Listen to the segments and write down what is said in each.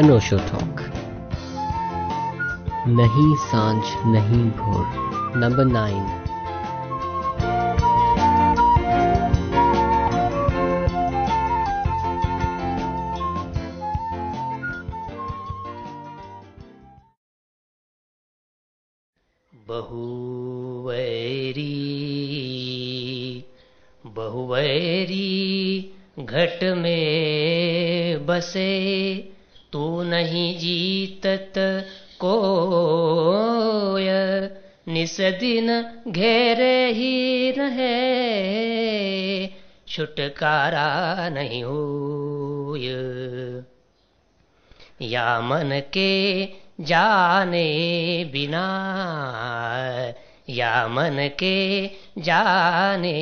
अनोशो talk नहीं साँझ नहीं भोर नंबर नाइन घट में बसे। दिन घेरे ही रहे, छुटकारा नहीं होय या मन के जाने बिना, या मन के जाने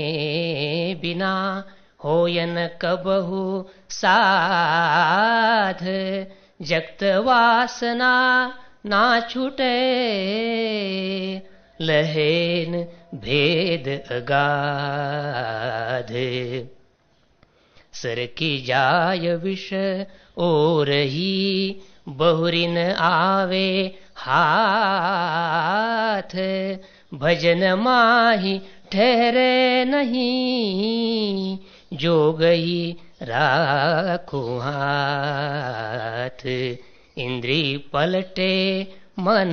बिना होयन कबहु साध। जगत वासना ना छूटे लहेन भेद अगाध। सर की जाय विष और ही, बहुरिन आवे हाथ। भजन माही ठहरे नहीं, जो गई राखो हाथ। इंद्री पलटे मन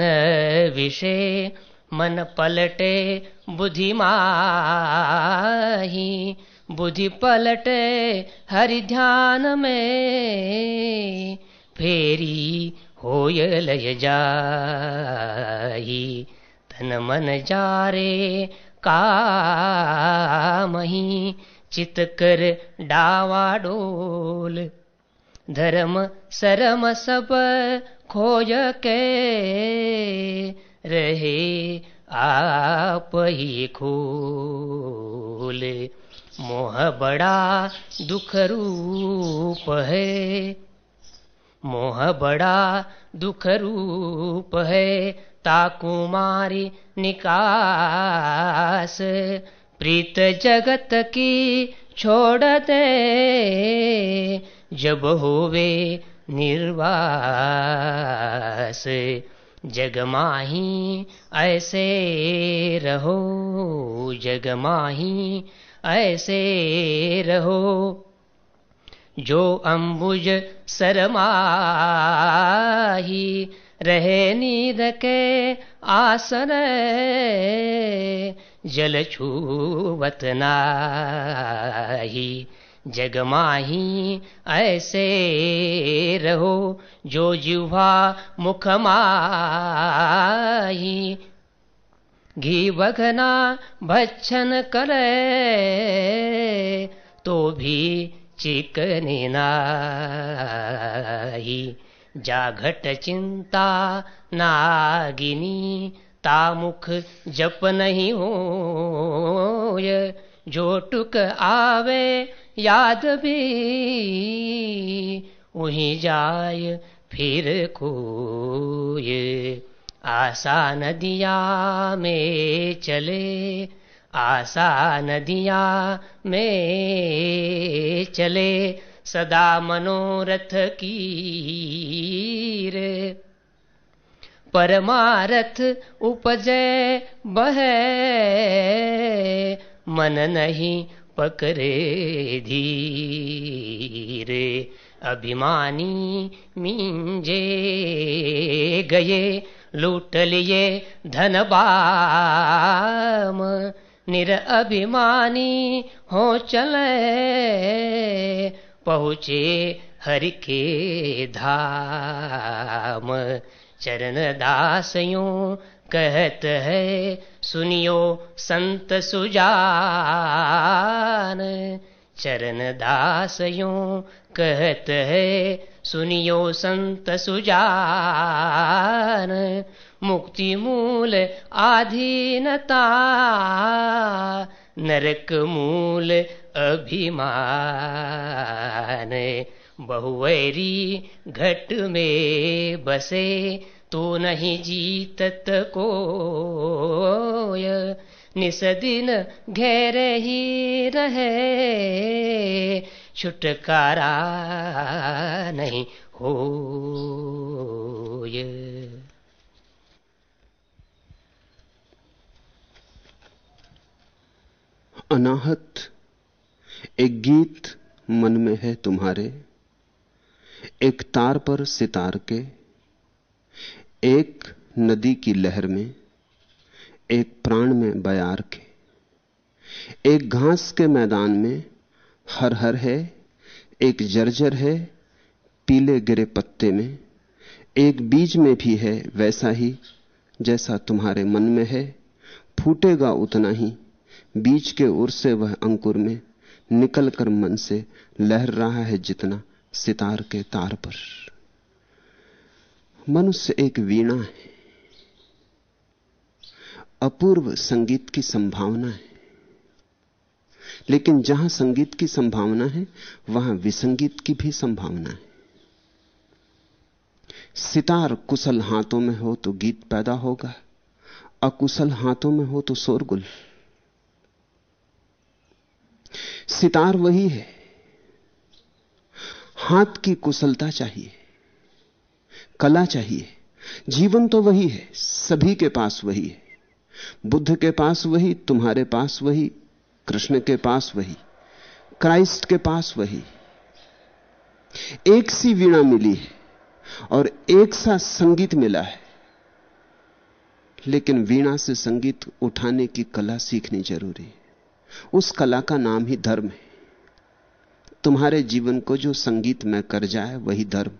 विषे मन पलटे बुद्धि माही, बुद्धि पलटे हरि ध्यान में, फेरी होय लय जाही, तन मन जारे कामही, चित कर डावा डोल। धर्म सरम सब खोज के रहे आप ही खोल। मोह बड़ा दुख रूप है। मोह बड़ा दुख रूप है ताकुमारी निकास। प्रीत जगत की छोड़ दे जब होवे निर्वास। जग माही ऐसे रहो जग माही ऐसे रहो। जो अम्बुज शरमाही, रहे नींद के आसन, जल छूवत नाही। जग माही ऐसे रहो जो जिह्वा मुख माही घी बघना भच्छन करे तो भी चिकने नाही। जाघट चिंता नागिनी तामुख जप नहीं हो जो टुक आवे याद भी वहीं जाय, फिर कोय। आशा नदिया में चले आशा नदिया में चले, सदा मनोरथ की रे। परमारथ उपजे बहे, मन नहीं पकड़े धीरे। अभिमानी मिंजे गए, लूट लिए धन बाम निर अभिमानी हो चले पहुँचे हरि के धाम। चरण दास दासयों कहत है सुनियो संत सुजान। चरण दासयों कहत है, सुनियो संत सुजान। मुक्ति मूल आधीनता, नरक मूल अभिमान। बहुवैरी घट में बसे तो नहीं जीतत कोय। निस दिन घेरे ही रहे, छुटकारा नहीं होय। अनाहत, एक गीत मन में है तुम्हारे, एक तार पर सितार के। एक नदी की लहर में, एक प्राण में बयार के। एक घास के मैदान में हर हर है, एक जर्जर है, पीले गिरे पत्ते में। एक बीज में भी है वैसा ही, जैसा तुम्हारे मन में है। फूटेगा उतना ही, बीज के उर से वह अंकुर में। निकल कर मन से लहर रहा है जितना सितार के तार पर। मनुष्य एक वीणा है। अपूर्व संगीत की संभावना है। लेकिन जहाँ संगीत की संभावना है, वहाँ विसंगीत की भी संभावना है। सितार कुशल हाथों में हो तो गीत पैदा होगा, अकुशल हाथों में हो तो शोरगुल। सितार वही है। हाथ की कुशलता चाहिए। कला चाहिए। जीवन तो वही है, सभी के पास वही है। बुद्ध के पास वही, तुम्हारे पास वही, कृष्ण के पास वही, क्राइस्ट के पास वही। एक सी वीणा मिली है और एक सा संगीत मिला है। लेकिन वीणा से संगीत उठाने की कला सीखनी ज़रूरी है। उस कला का नाम ही धर्म है। तुम्हारे जीवन को जो संगीत में कर जाए, वही धर्म।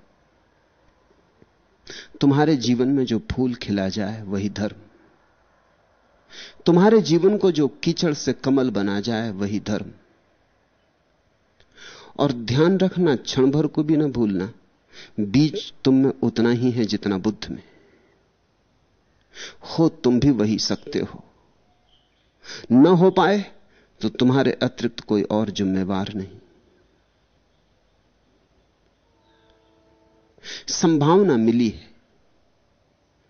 तुम्हारे जीवन में जो फूल खिला जाए, वही धर्म। तुम्हारे जीवन को जो कीचड़ से कमल बना जाए, वही धर्म। और ध्यान रखना, क्षण भर को भी ना भूलना, बीज तुम में उतना ही है जितना बुद्ध में। हो, तुम भी वही सकते हो। न हो पाए तो तुम्हारे अतिरिक्त कोई और जिम्मेवार नहीं। संभावना मिली है।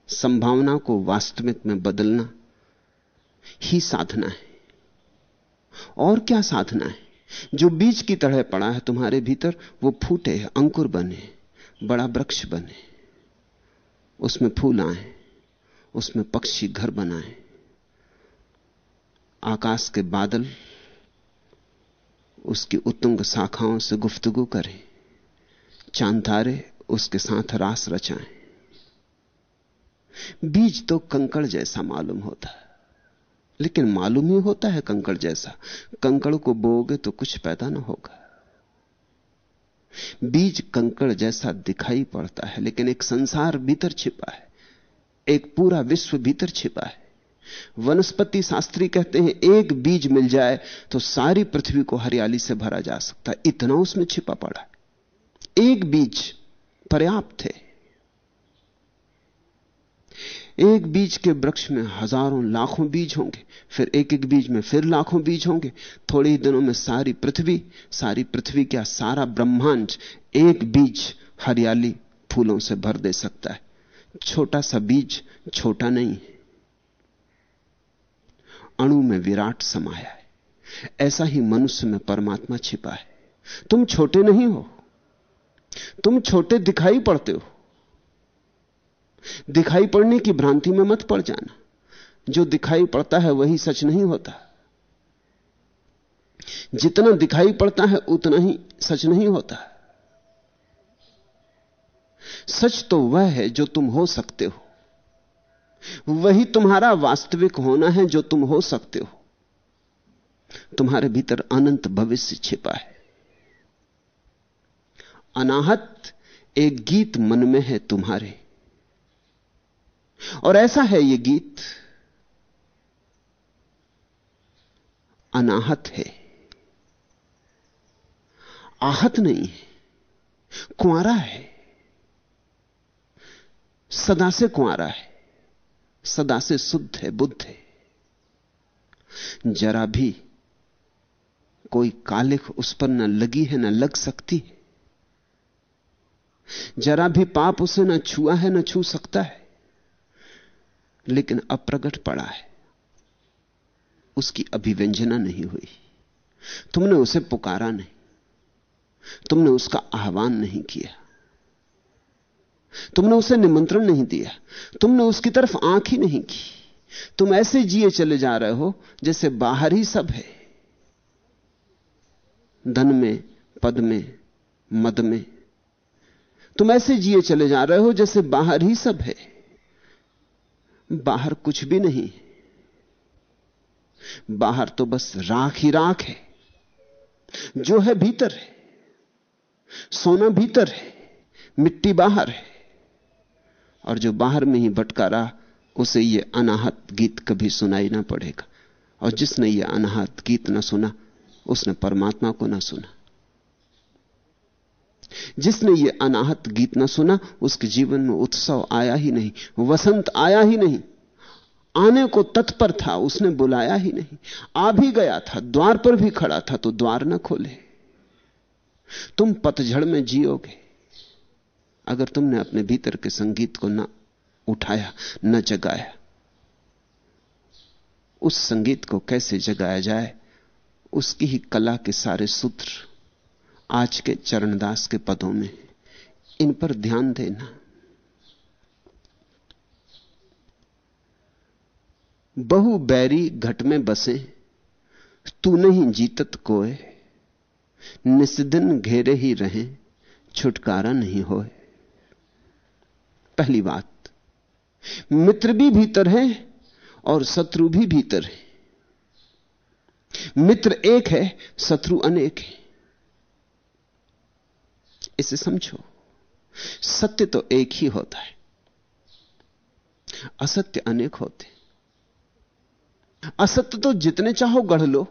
संभावना को वास्तविक में बदलना ही साधना है। और क्या साधना है? जो बीज की तरह पड़ा है तुम्हारे भीतर, वो फूटे अंकुर बने बड़ा वृक्ष बने उसमें फूल आए उसमें पक्षी घर बनाए आकाश के बादल उसकी उत्तुंग शाखाओं से गुफ्तगु करें। चांतारे उसके साथ रास रचाएँ। बीज तो कंकड़ जैसा मालूम होता है, लेकिन मालूम ही होता है कंकड़ जैसा। कंकड़ को बोगे तो कुछ पैदा ना होगा। बीज कंकड़ जैसा दिखाई पड़ता है, लेकिन एक संसार भीतर छिपा है, एक पूरा विश्व भीतर छिपा है। वनस्पति शास्त्री कहते हैं, एक बीज मिल जाए तो सारी पृथ्वी को हरियाली से भरा जा सकता है। इतना उसमें छिपा पड़ा है। एक बीज पर्याप्त है। एक बीज के वृक्ष में हज़ारों लाखों बीज होंगे, फिर एक एक बीज में फिर लाखों बीज होंगे। थोड़े ही दिनों में सारी पृथ्वी सारी पृथ्वी क्या सारा ब्रह्मांड एक बीज हरियाली फूलों से भर दे सकता है। छोटा सा बीज छोटा नहीं है। अणु में विराट समाया है। ऐसा ही मनुष्य में परमात्मा छिपा है। तुम छोटे नहीं हो। तुम छोटे दिखाई पड़ते हो। दिखाई पड़ने की भ्रांति में मत पड़ जाना। जो दिखाई पड़ता है वही सच नहीं होता। जितना दिखाई पड़ता है, उतना ही सच नहीं होता। सच तो वह है जो तुम हो सकते हो। वही तुम्हारा वास्तविक होना है जो तुम हो सकते हो। तुम्हारे भीतर अनंत भविष्य छिपा है। अनाहत, एक गीत मन में है तुम्हारे। और ऐसा है यह गीत, अनाहत है। आहत नहीं है कुआरा है। सदा से कुआरा है, सदा से शुद्ध है, बुद्ध है। जरा भी कोई कालिख उस पर न लगी है, न लग सकती है। जरा भी पाप उसे ना छुआ है, ना छू सकता है। लेकिन अप्रगट पड़ा है। उसकी अभिव्यंजना नहीं हुई। तुमने उसे पुकारा नहीं। तुमने उसका आह्वान नहीं किया। तुमने उसे निमंत्रण नहीं दिया। तुमने उसकी तरफ़ आँख ही नहीं की। तुम ऐसे जिए चले जा रहे हो जैसे बाहर ही सब है। धन में, पद में, मद में तुम ऐसे जिए चले जा रहे हो जैसे बाहर ही सब है। बाहर कुछ भी नहीं। बाहर तो बस राख ही राख है। जो है भीतर है। सोना भीतर है। मिट्टी बाहर है। और जो बाहर में ही भटका रहा उसे यह अनाहत गीत कभी सुनाई ना पड़ेगा। और जिसने यह अनाहत गीत ना सुना, उसने परमात्मा को ना सुना। जिसने ये अनाहत गीत ना सुना, उसके जीवन में उत्सव आया ही नहीं, वसंत आया ही नहीं, आने को तत्पर था, उसने बुलाया ही नहीं, आ भी गया था, द्वार पर भी खड़ा था तो द्वार न खोले। तुम पतझड़ में जियोगे, अगर तुमने अपने भीतर के संगीत को न उठाया, न जगाया, उस संगीत को कैसे जगाया जाए, उसकी ही कला के सारे सूत्र आज के चरणदास के पदों में। इन पर ध्यान देना। बहु बैरी घट में बसे, तू नहीं जीतत कोय निस्दिन घेरे ही रहे, छुटकारा नहीं होए। पहली बात, मित्र भी भीतर है और शत्रु भी भीतर है। मित्र एक है, शत्रु अनेक है। इसे समझो। सत्य तो एक ही होता है। असत्य अनेक होते। असत्य तो जितने चाहो गढ़ लो।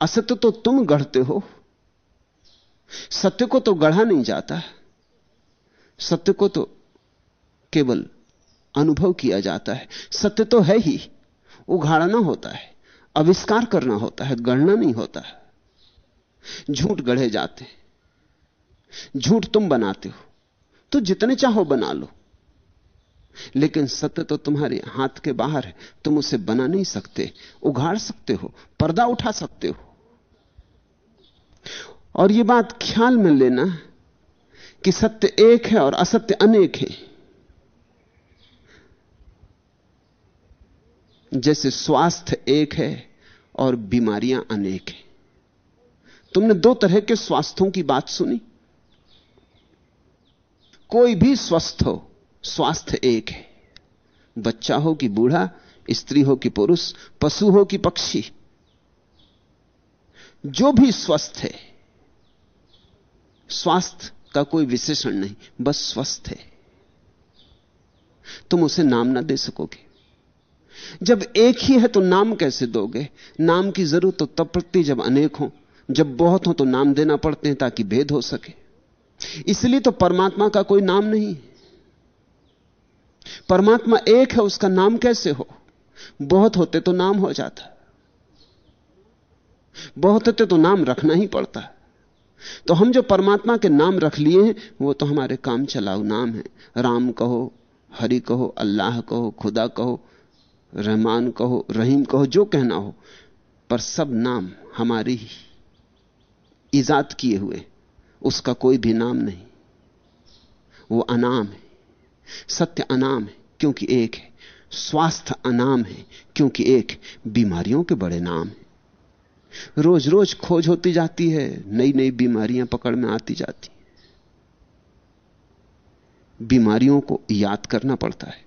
असत्य तो तुम गढ़ते हो। सत्य को तो गढ़ा नहीं जाता। सत्य को तो केवल अनुभव किया जाता है। सत्य तो है ही। उघाड़ना होता है। आविष्कार करना होता है। गढ़ना नहीं होता। है झूठ गढ़े जाते। झूठ तुम बनाते हो तो जितने चाहो बना लो। लेकिन सत्य तो तुम्हारे हाथ के बाहर है, तुम उसे बना नहीं सकते, उघाड़ सकते हो, पर्दा उठा सकते हो। और यह बात ख्याल में लेना कि सत्य एक है और असत्य अनेक है। जैसे स्वास्थ्य एक है और बीमारियाँ अनेक हैं। तुमने दो तरह के स्वास्थ्यों की बात सुनी? कोई भी स्वस्थ हो, स्वास्थ्य एक है। बच्चा हो कि बूढ़ा, स्त्री हो कि पुरुष, पशु हो कि पक्षी, जो भी स्वस्थ है, स्वास्थ्य का कोई विशेषण नहीं, बस स्वस्थ है। तुम उसे नाम ना दे सकोगे। जब एक ही है तो नाम कैसे दोगे? नाम की ज़रूरत तो तब पड़ती जब अनेक हो। जब बहुत हो तो नाम देना पड़ते हैं ताकि भेद हो सके। इसलिए तो परमात्मा का कोई नाम नहीं। परमात्मा एक है, उसका नाम कैसे हो? बहुत होते तो नाम हो जाता। बहुत होते तो नाम रखना ही पड़ता। तो हम जो परमात्मा के नाम रख लिए हैं, वो तो हमारे काम चलाऊ नाम है। राम कहो, हरि कहो, अल्लाह कहो, खुदा कहो, रहमान कहो, रहीम कहो, जो कहना हो, पर सब नाम हमारी ही ईजाद किए हुए उसका कोई भी नाम नहीं। वो अनाम है। सत्य अनाम है, क्योंकि एक है। स्वास्थ्य अनाम है, क्योंकि एक बीमारियों के बड़े नाम है। रोज रोज खोज होती जाती है नई नई बीमारियाँ पकड़ में आती जाती बीमारियों को याद करना पड़ता है।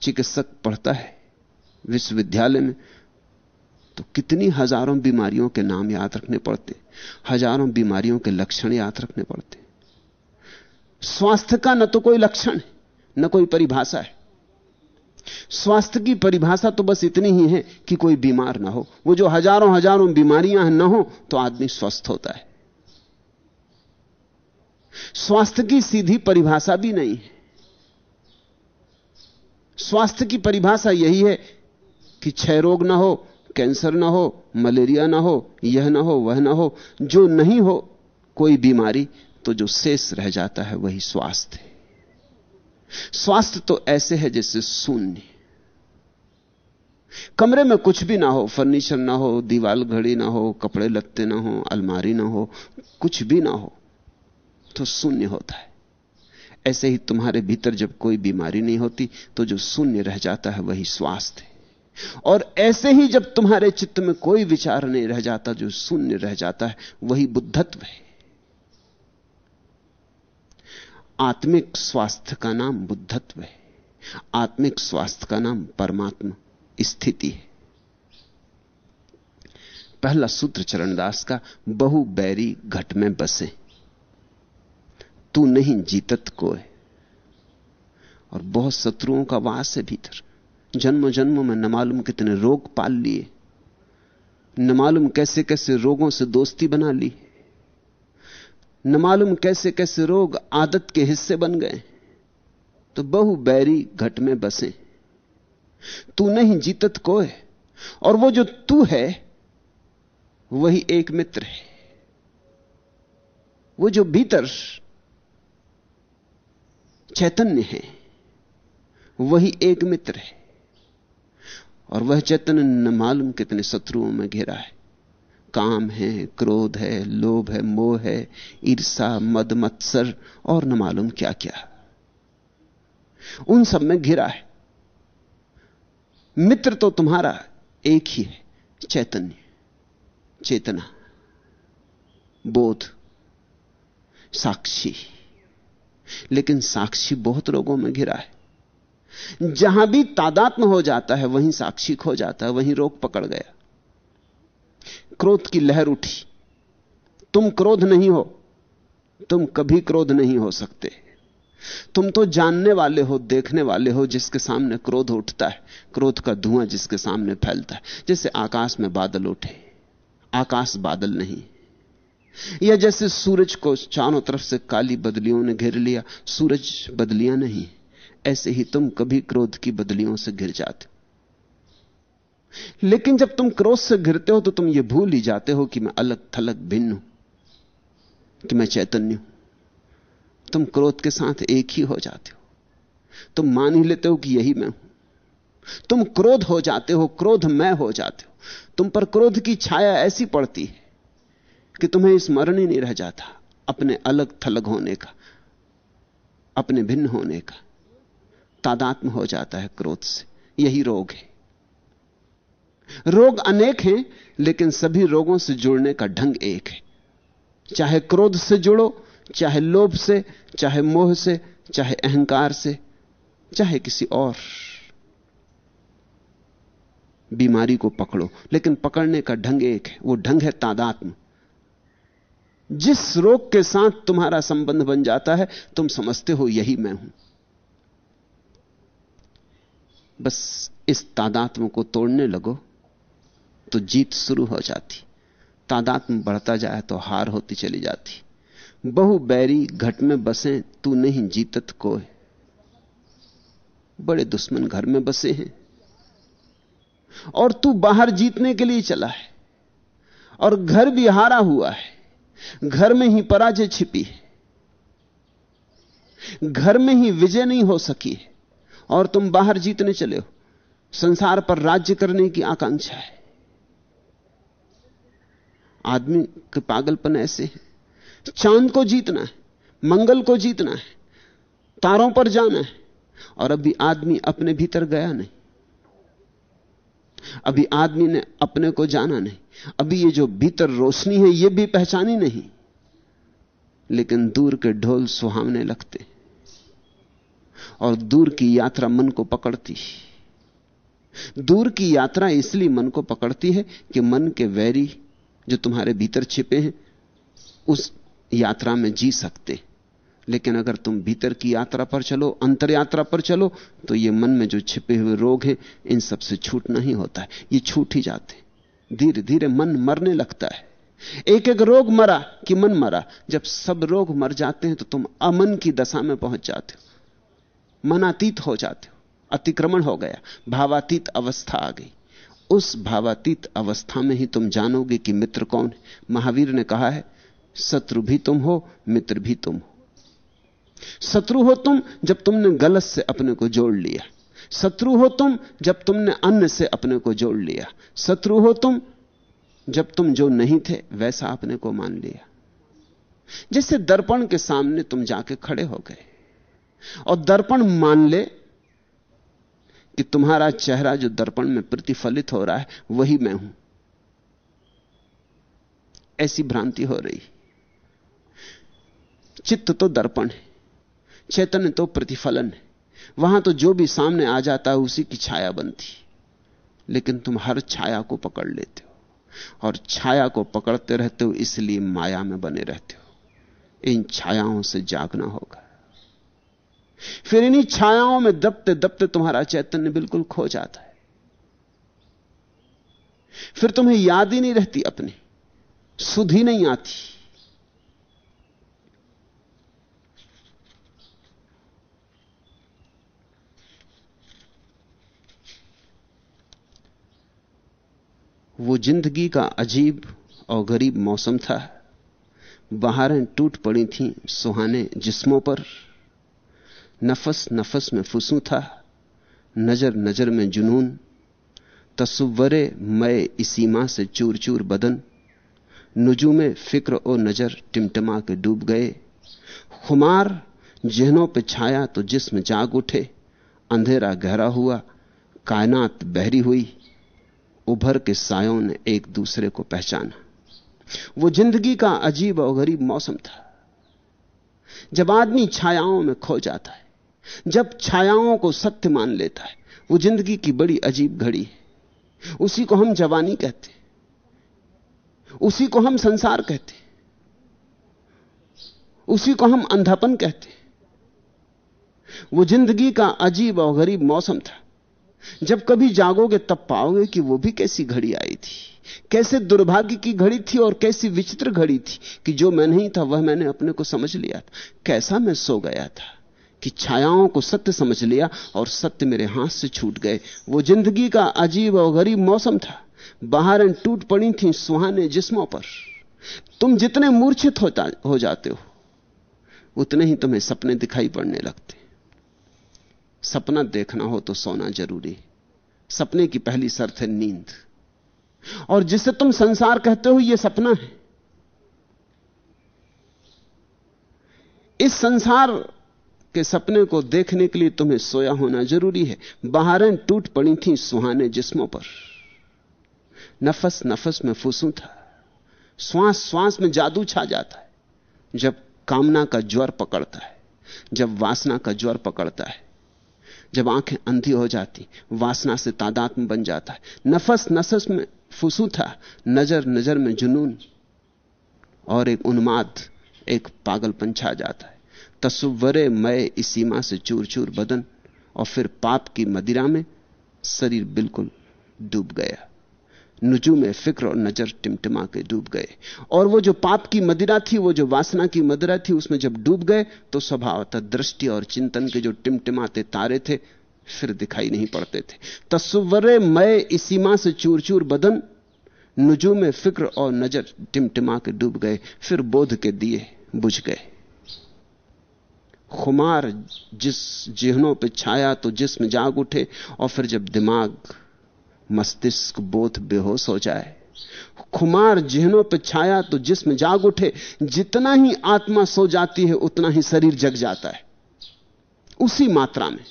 चिकित्सक पढ़ता है, विश्वविद्यालय में तो कितनी हज़ारों बीमारियों के नाम याद रखने पड़ते, हज़ारों बीमारियों के लक्षण याद रखने पड़ते। स्वास्थ्य का न तो कोई लक्षण न कोई परिभाषा है। स्वास्थ्य की परिभाषा तो बस इतनी ही है कि कोई बीमार ना हो। वो जो हज़ारों हज़ारों बीमारियाँ हैं ना हो तो आदमी स्वस्थ होता है। स्वास्थ्य की सीधी परिभाषा भी नहीं है। स्वास्थ्य की परिभाषा यही है कि क्षय रोग ना हो कैंसर ना हो मलेरिया ना हो यह ना हो वह ना हो जो नहीं हो कोई बीमारी तो जो शेष रह जाता है वही स्वास्थ्य है स्वास्थ्य तो ऐसे है जैसे शून्य कमरे में कुछ भी ना हो फर्नीचर ना हो दीवाल घड़ी ना हो कपड़े लगते ना हो अलमारी ना हो कुछ भी ना हो तो शून्य होता है ऐसे ही तुम्हारे भीतर जब कोई बीमारी नहीं होती तो जो शून्य रह जाता है वही स्वास्थ्य है और ऐसे ही जब तुम्हारे चित्त में कोई विचार नहीं रह जाता, जो शून्य रह जाता है, वही बुद्धत्व है। आत्मिक स्वास्थ्य का नाम बुद्धत्व है। आत्मिक स्वास्थ्य का नाम परमात्मा स्थिति है। पहला सूत्र चरणदास का, बहु बैरी घट में बसे। तू नहीं जीतत को है और बहुत शत्रुओं का वास है भीतर। जन्म जन्मों में न मालूम कितने रोग पाल लिए, न मालूम कैसे कैसे रोगों से दोस्ती बना ली, न मालूम कैसे कैसे रोग आदत के हिस्से बन गए। तो बहु बैरी घट में बसे। तू नहीं जीतत को है और वो जो तू है, वही एक मित्र है। वो जो भीतर चैतन्य है, वही एक मित्र है। और वह चैतन्य न मालूम कितने शत्रुओं में घिरा है। काम है, क्रोध है, लोभ है, मोह है ईर्षा मद, मत्सर और न मालूम क्या क्या उन सब में घिरा है। मित्र तो तुम्हारा एक ही है, चैतन्य, चेतना, बोध, साक्षी। लेकिन साक्षी बहुत लोगों में घिरा है। जहाँ भी तादात्म हो जाता है, वहीं साक्षी खो जाता है, वहीं रोग पकड़ गया। क्रोध की लहर उठी। तुम क्रोध नहीं हो, तुम कभी क्रोध नहीं हो सकते। तुम तो जानने वाले हो, देखने वाले हो, जिसके सामने क्रोध उठता है। क्रोध का धुआँ जिसके सामने फैलता है। जैसे आकाश में बादल उठे, आकाश बादल नहीं। या जैसे सूरज को चारों तरफ़ से काली बदलियों ने घेर लिया, सूरज बदलियाँ नहीं। ऐसे ही तुम कभी क्रोध की बदलियों से घिर जाते लेकिन जब तुम क्रोध से घिरते हो तो तुम यह भूल ही जाते हो कि मैं अलग थलग भिन्न हूँ, कि मैं चैतन्य हूँ। तुम क्रोध के साथ एक ही हो जाते हो। तुम मान ही लेते हो कि यही मैं हूँ। तुम क्रोध हो जाते हो, क्रोध मैं हो जाते हो। तुम पर क्रोध की छाया ऐसी पड़ती है कि तुम्हें स्मरण ही नहीं रह जाता अपने अलग थलग होने का, अपने भिन्न होने का। तादात्म हो जाता है क्रोध से। यही रोग है। रोग अनेक हैं, लेकिन सभी रोगों से जुड़ने का ढंग एक है। चाहे क्रोध से जुड़ो, चाहे लोभ से, चाहे मोह से, चाहे अहंकार से, चाहे किसी और। बीमारी को पकड़ो, लेकिन पकड़ने का ढंग एक है। वो ढंग है तादात्म जिस रोग के साथ तुम्हारा संबंध बन जाता है, तुम समझते हो, यही मैं हूँ। बस इस तादात्म को तोड़ने लगो तो जीत शुरू हो जाती। तादात्म बढ़ता जाए तो हार होती चली जाती। बहु बैरी घट में बसे, तू नहीं जीतत को बड़े दुश्मन घर में बसे हैं। और तू बाहर जीतने के लिए चला है। और घर भी हारा हुआ है। घर में ही पराजय छिपी है। घर में ही विजय नहीं हो सकी है। और तुम बाहर जीतने चले हो। संसार पर राज्य करने की आकांक्षा है। आदमी के पागलपन ऐसे है। चाँद को जीतना है, मंगल को जीतना है, तारों पर जाना है, और अभी आदमी अपने भीतर गया नहीं। अभी आदमी ने अपने को जाना नहीं। अभी ये जो भीतर रोशनी है, ये भी पहचानी नहीं। लेकिन दूर के ढोल सुहावने लगते और दूर की यात्रा मन को पकड़ती दूर की यात्रा इसलिए मन को पकड़ती है कि मन के वैरी जो तुम्हारे भीतर छिपे हैं, उस यात्रा में जी सकते। लेकिन अगर तुम भीतर की यात्रा पर चलो अंतर यात्रा पर चलो तो ये मन में जो छिपे हुए रोग हैं, इन सबसे छूटना ही होता है। ये छूट ही जाते धीरे धीरे मन मरने लगता है। एक एक रोग मरा कि मन मरा। जब सब रोग मर जाते हैं तो तुम अमन की दशा में पहुँच जाते हो। मनातीत हो जाते हो, अतिक्रमण हो गया, भावातीत अवस्था आ गई। उस भावातीत अवस्था में ही तुम जानोगे कि मित्र कौन है। महावीर ने कहा है, शत्रु भी तुम हो, मित्र भी तुम हो। शत्रु हो तुम जब तुमने गलत से अपने को जोड़ लिया। शत्रु हो तुम जब तुमने अन्य से अपने को जोड़ लिया। शत्रु हो तुम जब तुम जो नहीं थे, वैसा अपने को मान लिया। जैसे दर्पण के सामने तुम जाके खड़े हो गए। और दर्पण मान ले कि तुम्हारा चेहरा जो दर्पण में प्रतिफलित हो रहा है, वही मैं हूँ। ऐसी भ्रांति हो रही। चित्त तो दर्पण है, चैतन्य तो प्रतिफलन है। वहाँ तो जो भी सामने आ जाता है, उसी की छाया बनती लेकिन तुम हर छाया को पकड़ लेते हो, और छाया को पकड़ते रहते हो, इसलिए माया में बने रहते हो। इन छायाओं से जागना होगा। फिर इन्हीं छायाओं में दबते दबते तुम्हारा चैतन्य बिल्कुल खो जाता है। फिर तुम्हें याद ही नहीं रहती अपनी, सुध ही नहीं आती। वो ज़िंदगी का अजीब और गरीब मौसम था। बहारें टूट पड़ी थीं सुहाने जिस्मों पर। नफस नफस में फुसू था, नज़र नज़र में जुनून, तस्वरे मय इसीमा से चूर चूर बदन नुजू में फ़िक्र और नज़र टिमटमा के डूब गए। खुमार जहनों पे छाया तो जिसम जाग उठे, अंधेरा गहरा हुआ, कायनात बहरी हुई, उभर के सायों ने एक दूसरे को पहचाना। वो ज़िंदगी का अजीब और गरीब मौसम था। जब आदमी छायाओं में खो जाता है जब छायाओं को सत्य मान लेता है, वो ज़िंदगी की बड़ी अजीब घड़ी है। उसी को हम जवानी कहते उसी को हम संसार कहते उसी को हम अंधापन कहते वो ज़िंदगी का अजीब और गरीब मौसम था। जब कभी जागोगे तब पाओगे कि वो भी कैसी घड़ी आई थी। कैसे दुर्भाग्य की घड़ी थी और कैसी विचित्र घड़ी थी कि जो मैं नहीं था, वह मैंने अपने को समझ लिया था। कैसा मैं सो गया था। कि छायाओं को सत्य समझ लिया और सत्य मेरे हाथ से छूट गए। वो ज़िंदगी का अजीब और गरीब मौसम था। बाहर टूट पड़ी थी सुहाने जिस्मों पर। तुम जितने मूर्छित होता, हो जाते हो, उतने ही तुम्हें सपने दिखाई पड़ने लगते। सपना देखना हो तो सोना ज़रूरी। सपने की पहली शर्त है नींद। और जिसे तुम संसार कहते हो यह सपना है। इस संसार के सपने को देखने के लिए तुम्हें सोया होना ज़रूरी है। बहारें टूट पड़ी थी सुहाने जिस्मों पर। नफस नफस में फुसू था। श्वास श्वास में जादू छा जाता है। जब कामना का ज्वर पकड़ता है, जब वासना का ज्वर पकड़ता है, जब आँखें अंधी हो जाती, वासना से तादात में बन जाता है। नफस नफस में फुसू था। नज़र नज़र में जुनून और एक उन्माद, एक पागलपन छा जाता है। तस्वरे मय सीमा से चूर चूर बदन, और फिर पाप की मदिरा में शरीर बिल्कुल डूब गया। नुजू में फ़िक्र और नज़र टिमटिमा के डूब गए। और वो जो पाप की मदिरा थी, वो जो वासना की मदिरा थी, उसमें जब डूब गए तो स्वभावतः दृष्टि और चिंतन के जो टिमटिमाते तारे थे, फिर दिखाई नहीं पड़ते थे। तस्वरे मय इसीमा से चूर चूर बदन, नुजू में फ़िक्र और नज़र टिमटिमा के डूब गए, फिर बोध के दिए बुझ गए। खुमार जिस जिहनों पे छाया तो जिसम जाग उठे और फिर जब दिमाग मस्तिष्क बोध बेहोश हो जाए। खुमार जिहनों पे छाया तो जिसम जाग उठे। जितना ही आत्मा सो जाती है, उतना ही शरीर जग जाता है। उसी मात्रा में।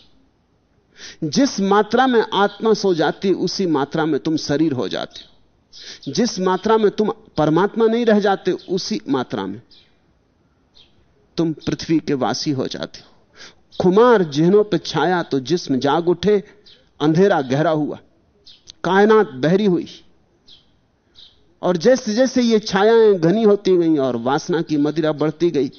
जिस मात्रा में आत्मा सो जाती है, उसी मात्रा में तुम शरीर हो जाते हो। जिस मात्रा में तुम परमात्मा नहीं रह जाते, उसी मात्रा में। तुम पृथ्वी के वासी हो जाते हो। खुमार जिहनों पर छाया तो जिस्म जाग उठे, अंधेरा गहरा हुआ। कायनात बहरी हुई। और जैसे जैसे ये छायाएँ घनी होती गई और वासना की मदिरा बढ़ती गई,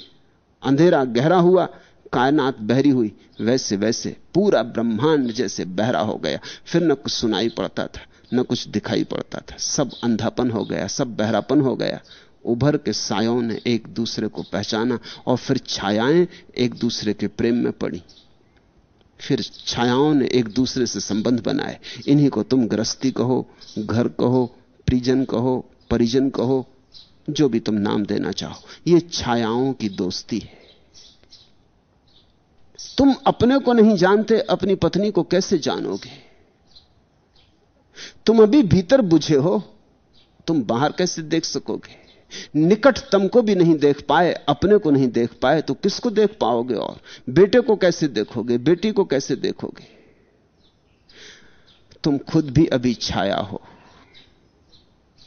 अंधेरा गहरा हुआ, कायनात बहरी हुई। वैसे वैसे पूरा ब्रह्मांड जैसे बहरा हो गया। फिर न कुछ सुनाई पड़ता था, न कुछ दिखाई पड़ता था। सब अंधापन हो गया, सब बहरापन हो गया। उभर के सायों ने एक दूसरे को पहचाना और फिर छायाएँ एक दूसरे के प्रेम में पड़ी। फिर छायाओं ने एक दूसरे से संबंध बनाए। इन्हीं को तुम गृहस्थी कहो, घर कहो, परिजन कहो परिजन कहो, जो भी तुम नाम देना चाहो। ये छायाओं की दोस्ती है। तुम अपने को नहीं जानते, अपनी पत्नी को कैसे जानोगे? तुम अभी भीतर बुझे हो, तुम बाहर कैसे देख सकोगे? निकटतम को भी नहीं देख पाए, अपने को नहीं देख पाए तो किसको देख पाओगे और? बेटे को कैसे देखोगे? बेटी को कैसे देखोगे? तुम खुद भी अभी छाया हो,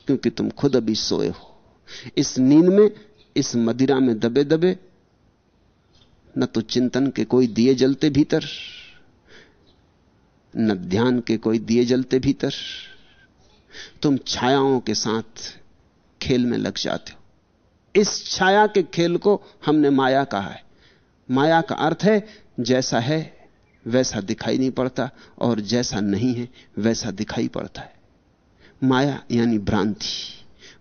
क्योंकि तुम खुद अभी सोए हो। इस नींद में, इस मदिरा में दबे दबे न तो चिंतन के कोई दिए जलते भीतर, न ध्यान के कोई दिए जलते भीतर। तुम छायाओं के साथ खेल में लग जाते हो। इस छाया के खेल को हमने माया कहा है। माया का अर्थ है, जैसा है, वैसा दिखाई नहीं पड़ता, और जैसा नहीं है, वैसा दिखाई पड़ता है। माया यानी भ्रांति।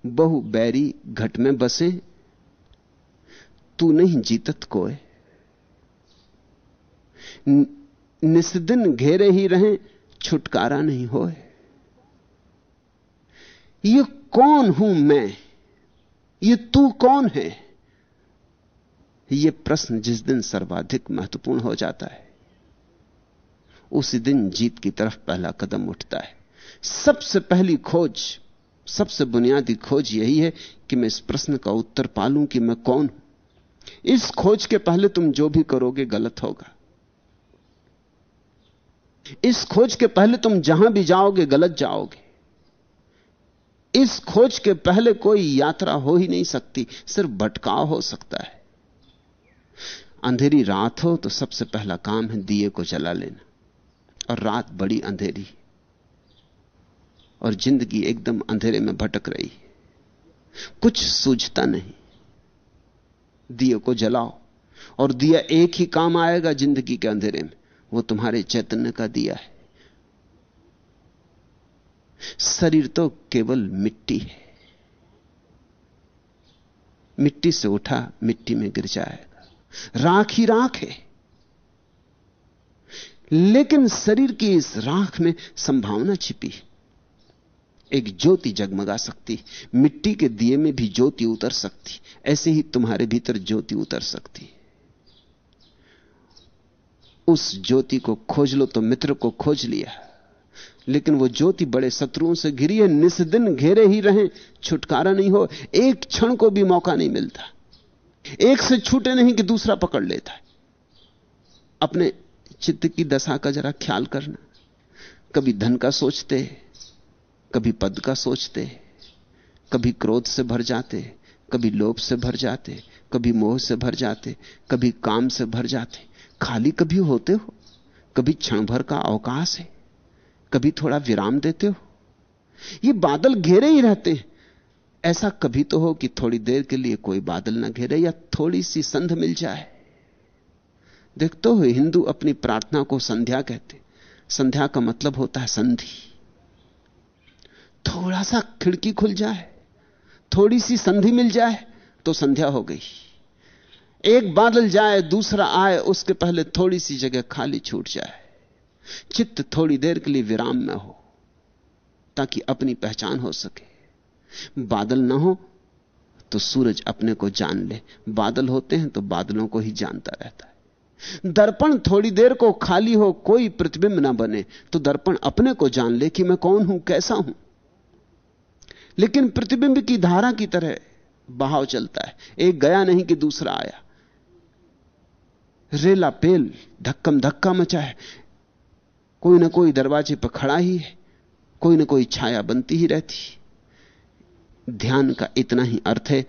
बहु बैरी घट में बसे, तू नहीं जीतत कोय निस्दिन घेरे ही रहे, छुटकारा नहीं होए। ये कौन हूँ मैं? ये तू कौन है? ये प्रश्न जिस दिन सर्वाधिक महत्वपूर्ण हो जाता है, उसी दिन जीत की तरफ़ पहला कदम उठता है। सबसे पहली खोज, सबसे बुनियादी खोज यही है कि मैं इस प्रश्न का उत्तर पालूं कि मैं कौन हूँ। इस खोज के पहले तुम जो भी करोगे गलत होगा। इस खोज के पहले तुम जहाँ भी जाओगे, गलत जाओगे। इस खोज के पहले कोई यात्रा हो ही नहीं सकती, सिर्फ़ भटकाव हो सकता है। अंधेरी रात हो तो सबसे पहला काम है दिए को जला लेना, और रात बड़ी अंधेरी, और ज़िंदगी एकदम अंधेरे में भटक रही कुछ सूझता नहीं, दिए को जलाओ, और दिया एक ही काम आएगा ज़िंदगी के अंधेरे में, वो तुम्हारे चैतन्य का दिया है। शरीर तो केवल मिट्टी है। मिट्टी से उठा, मिट्टी में गिर जाएगा। राख ही राख है। लेकिन शरीर की इस राख में संभावना छिपी एक ज्योति जगमगा सकती मिट्टी के दिए में भी ज्योति उतर सकती ऐसे ही तुम्हारे भीतर ज्योति उतर सकती उस ज्योति को खोज लो तो मित्र को खोज लिया। लेकिन वो ज्योति बड़े शत्रुओं से घिरी है, निस्दिन घेरे ही रहे, छुटकारा नहीं हो, एक क्षण को भी मौका नहीं मिलता। एक से छूटे नहीं कि दूसरा पकड़ लेता है। अपने चित्त की दशा का जरा ख्याल करना। कभी धन का सोचते, कभी पद का सोचते, कभी क्रोध से भर जाते, कभी लोभ से भर जाते, कभी मोह से भर जाते, कभी काम से भर जाते। खाली कभी होते हो, कभी क्षण भर का अवकाश है। कभी थोड़ा विराम देते हो? ये बादल घेरे ही रहते हैं। ऐसा कभी तो हो कि थोड़ी देर के लिए कोई बादल ना घेरे या थोड़ी सी संध मिल जाए। देखते हो हिंदू अपनी प्रार्थना को संध्या कहते संध्या का मतलब होता है संधि। थोड़ा सा खिड़की खुल जाए, थोड़ी सी संधि मिल जाए तो संध्या हो गई। एक बादल जाए, दूसरा आए, उसके पहले थोड़ी सी जगह खाली छूट जाए। चित्त थोड़ी देर के लिए विराम में हो, ताकि अपनी पहचान हो सके। बादल ना हो तो सूरज अपने को जान ले। बादल होते हैं तो बादलों को ही जानता रहता है। दर्पण थोड़ी देर को खाली हो, कोई प्रतिबिंब ना बने तो दर्पण अपने को जान ले कि मैं कौन हूँ, कैसा हूँ। लेकिन प्रतिबिंब की धारा की तरह बहाव चलता है। एक गया नहीं कि दूसरा आया। रेला पेल धक्कम धक्का मचा है। कोई ना कोई दरवाजे पर खड़ा ही है, कोई ना कोई छाया बनती ही रहती ध्यान का इतना ही अर्थ है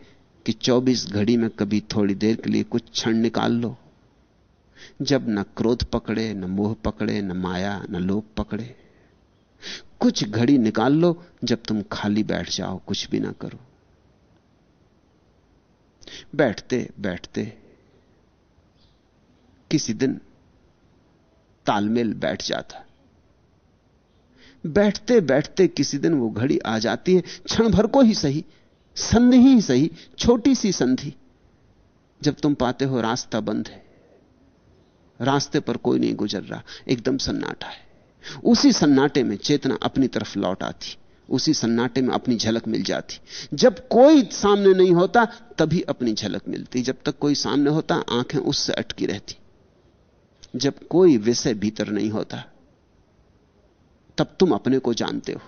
कि 24 घड़ी में कभी थोड़ी देर के लिए कुछ क्षण निकाल लो। जब न क्रोध पकड़े, न मोह पकड़े, न माया, न लोभ पकड़े, कुछ घड़ी निकाल लो, जब तुम खाली बैठ जाओ, कुछ भी ना करो। बैठते बैठते, किसी दिन तालमेल बैठ जाता बैठते बैठते किसी दिन वो घड़ी आ जाती है, क्षण भर को ही सही, संधि ही सही, छोटी सी संधि। जब तुम पाते हो रास्ता बंद है, रास्ते पर कोई नहीं गुजर रहा, एकदम सन्नाटा है। उसी सन्नाटे में चेतना अपनी तरफ़ लौट आती, उसी सन्नाटे में अपनी झलक मिल जाती। जब कोई सामने नहीं होता, तभी अपनी झलक मिलती, जब तक कोई सामने होता, आँखें उससे अटकी रहती। जब कोई विषय भीतर नहीं होता, तब तुम अपने को जानते हो।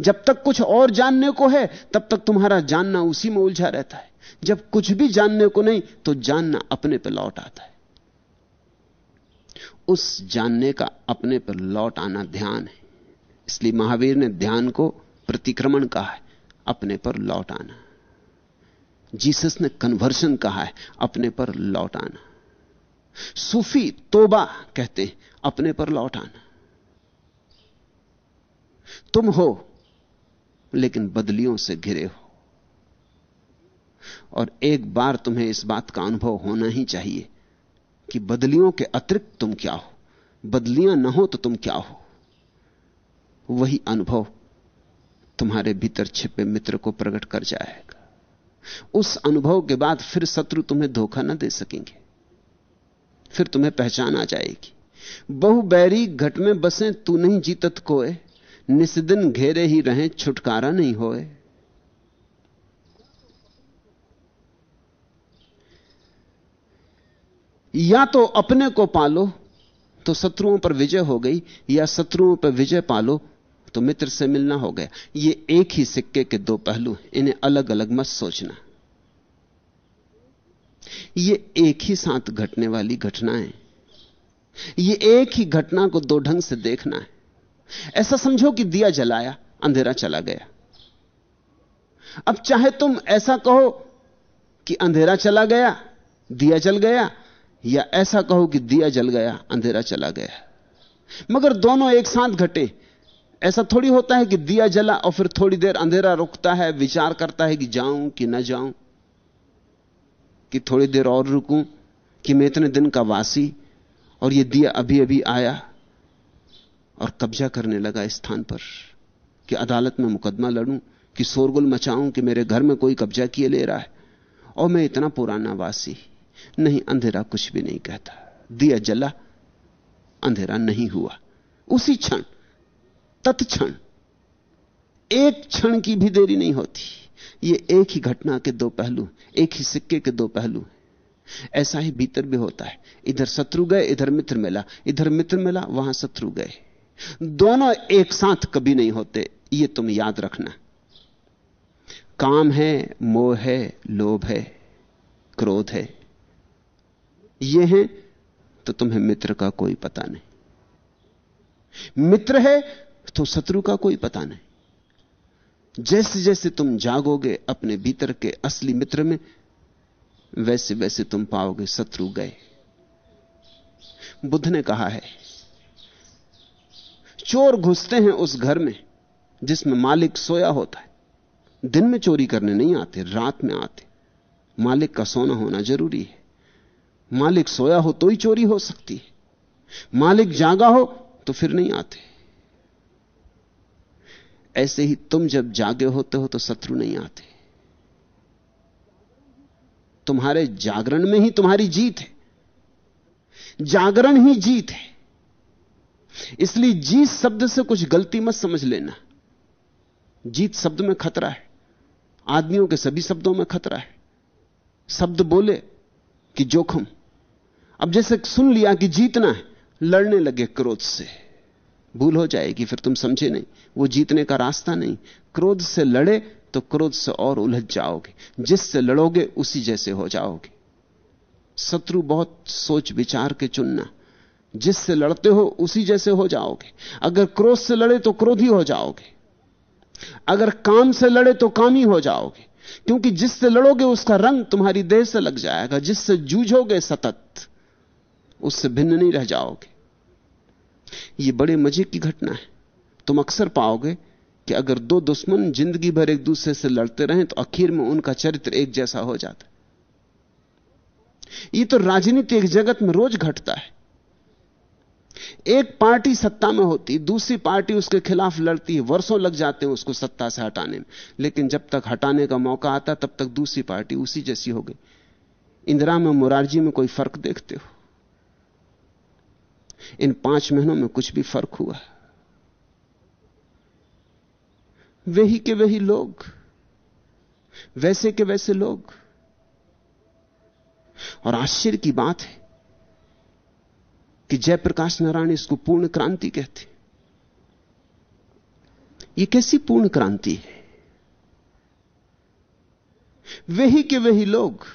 जब तक कुछ और जानने को है, तब तक तुम्हारा जानना उसी में उलझा रहता है। जब कुछ भी जानने को नहीं तो जानना अपने पर लौट आता है। उस जानने का अपने पर लौट आना ध्यान है। इसलिए महावीर ने ध्यान को प्रतिक्रमण कहा है, अपने पर लौट आना। जीसस ने कन्वर्शन कहा है, अपने पर लौट आना। सूफी तोबा कहते हैं, अपने पर लौट आना। तुम हो, लेकिन बदलियों से घिरे हो। और एक बार तुम्हें इस बात का अनुभव होना ही चाहिए कि बदलियों के अतिरिक्त तुम क्या हो? बदलियाँ ना हो तो तुम क्या हो? वही अनुभव तुम्हारे भीतर छिपे मित्र को प्रकट कर जाएगा। उस अनुभव के बाद फिर शत्रु तुम्हें धोखा ना दे सकेंगे। फिर तुम्हें पहचान आ जाएगी। बहु बैरी घट में बसे तू नहीं जीतत कोए, निस्दिन घेरे ही रहे, छुटकारा नहीं होए। या तो अपने को पालो तो शत्रुओं पर विजय हो गई, या शत्रुओं पर विजय पालो तो मित्र से मिलना हो गया। ये एक ही सिक्के के दो पहलू इन्हें अलग अलग मत सोचना। ये एक ही साथ घटने वाली घटनाएँ। ये एक ही घटना को दो ढंग से देखना है। ऐसा समझो कि दिया जलाया, अंधेरा चला गया। अब चाहे तुम ऐसा कहो कि अंधेरा चला गया, दिया जल गया, या ऐसा कहो कि दिया जल गया, अंधेरा चला गया। मगर दोनों एक साथ घटे। ऐसा थोड़ी होता है कि दिया जला और फिर थोड़ी देर अंधेरा रुकता है, विचार करता है कि जाऊँ कि ना जाऊँ। कि थोड़ी देर और रुकूं कि मैं इतने दिन का वासी और ये दिया अभी अभी आया और कब्जा करने लगा स्थान पर कि अदालत में मुकदमा लड़ूं, कि शोरगुल मचाऊं कि मेरे घर में कोई कब्जा किए ले रहा है। और मैं इतना पुराना वासी, नहीं, अंधेरा कुछ भी नहीं कहता। दिया जला, अंधेरा नहीं हुआ। उसी क्षण, तत्क्षण, एक क्षण की भी देरी नहीं होती। ये एक ही घटना के दो पहलू, एक ही सिक्के के दो पहलू ऐसा ही भीतर भी होता है। इधर शत्रु गए, इधर मित्र मिला। इधर मित्र मिला, वहाँ शत्रु गए। दोनों एक साथ कभी नहीं होते, ये तुम याद रखना। काम है, मोह है, लोभ है, क्रोध है। ये है तो तुम्हें मित्र का कोई पता नहीं। मित्र है तो शत्रु का कोई पता नहीं। जैसे जैसे तुम जागोगे अपने भीतर के असली मित्र में, वैसे वैसे तुम पाओगे शत्रु गए। बुद्ध ने कहा है, चोर घुसते हैं उस घर में जिसमें मालिक सोया होता है। दिन में चोरी करने नहीं आते, रात में आते। मालिक का सोना होना ज़रूरी है। मालिक सोया हो तो ही चोरी हो सकती है। मालिक जागा हो तो फिर नहीं आते। ऐसे ही तुम जब जागे होते हो तो शत्रु नहीं आते। तुम्हारे जागरण में ही तुम्हारी जीत है। जागरण ही जीत है। इसलिए जीत शब्द से कुछ गलती मत समझ लेना। जीत शब्द में खतरा है। आदमियों के सभी शब्दों में खतरा है। शब्द बोले कि जोखम। अब जैसे सुन लिया कि जीतना है, लड़ने लगे क्रोध से। भूल हो जाएगी, फिर तुम समझे नहीं। वो जीतने का रास्ता नहीं। क्रोध से लड़े तो क्रोध से और उलझ जाओगे। जिससे लड़ोगे, उसी जैसे हो जाओगे। शत्रु बहुत सोच विचार के चुनना। जिससे लड़ते हो, उसी जैसे हो जाओगे। अगर क्रोध से लड़े तो क्रोधी हो जाओगे। अगर काम से लड़े तो काम ही जाओगे। क्योंकि जिससे लड़ोगे, उसका रंग तुम्हारी देह से लग जाएगा। जिससे जूझोगे, सतत। उससे भिन्न नहीं रह जाओगे। यह बड़े मज़े की घटना है। तुम अक्सर पाओगे कि अगर दो दुश्मन ज़िंदगी भर एक दूसरे से लड़ते रहें तो आखिर में उनका चरित्र एक जैसा हो जाता यह तो राजनीतिक जगत में रोज घटता है। एक पार्टी सत्ता में होती, दूसरी पार्टी उसके खिलाफ लड़ती है वर्षों लग जाते हैं उसको सत्ता से हटाने में। लेकिन जब तक हटाने का मौका आता, तब तक दूसरी पार्टी उसी जैसी हो गई। इंदिरा में मुरारजी में कोई फ़र्क देखते हो? इन पाँच महीनों में कुछ भी फ़र्क हुआ। वही के वही लोग, वैसे के वैसे लोग। और आश्चर्य की बात है कि जयप्रकाश नारायण इसको पूर्ण क्रांति कहते ये कैसी पूर्ण क्रांति है? वही के वही लोग,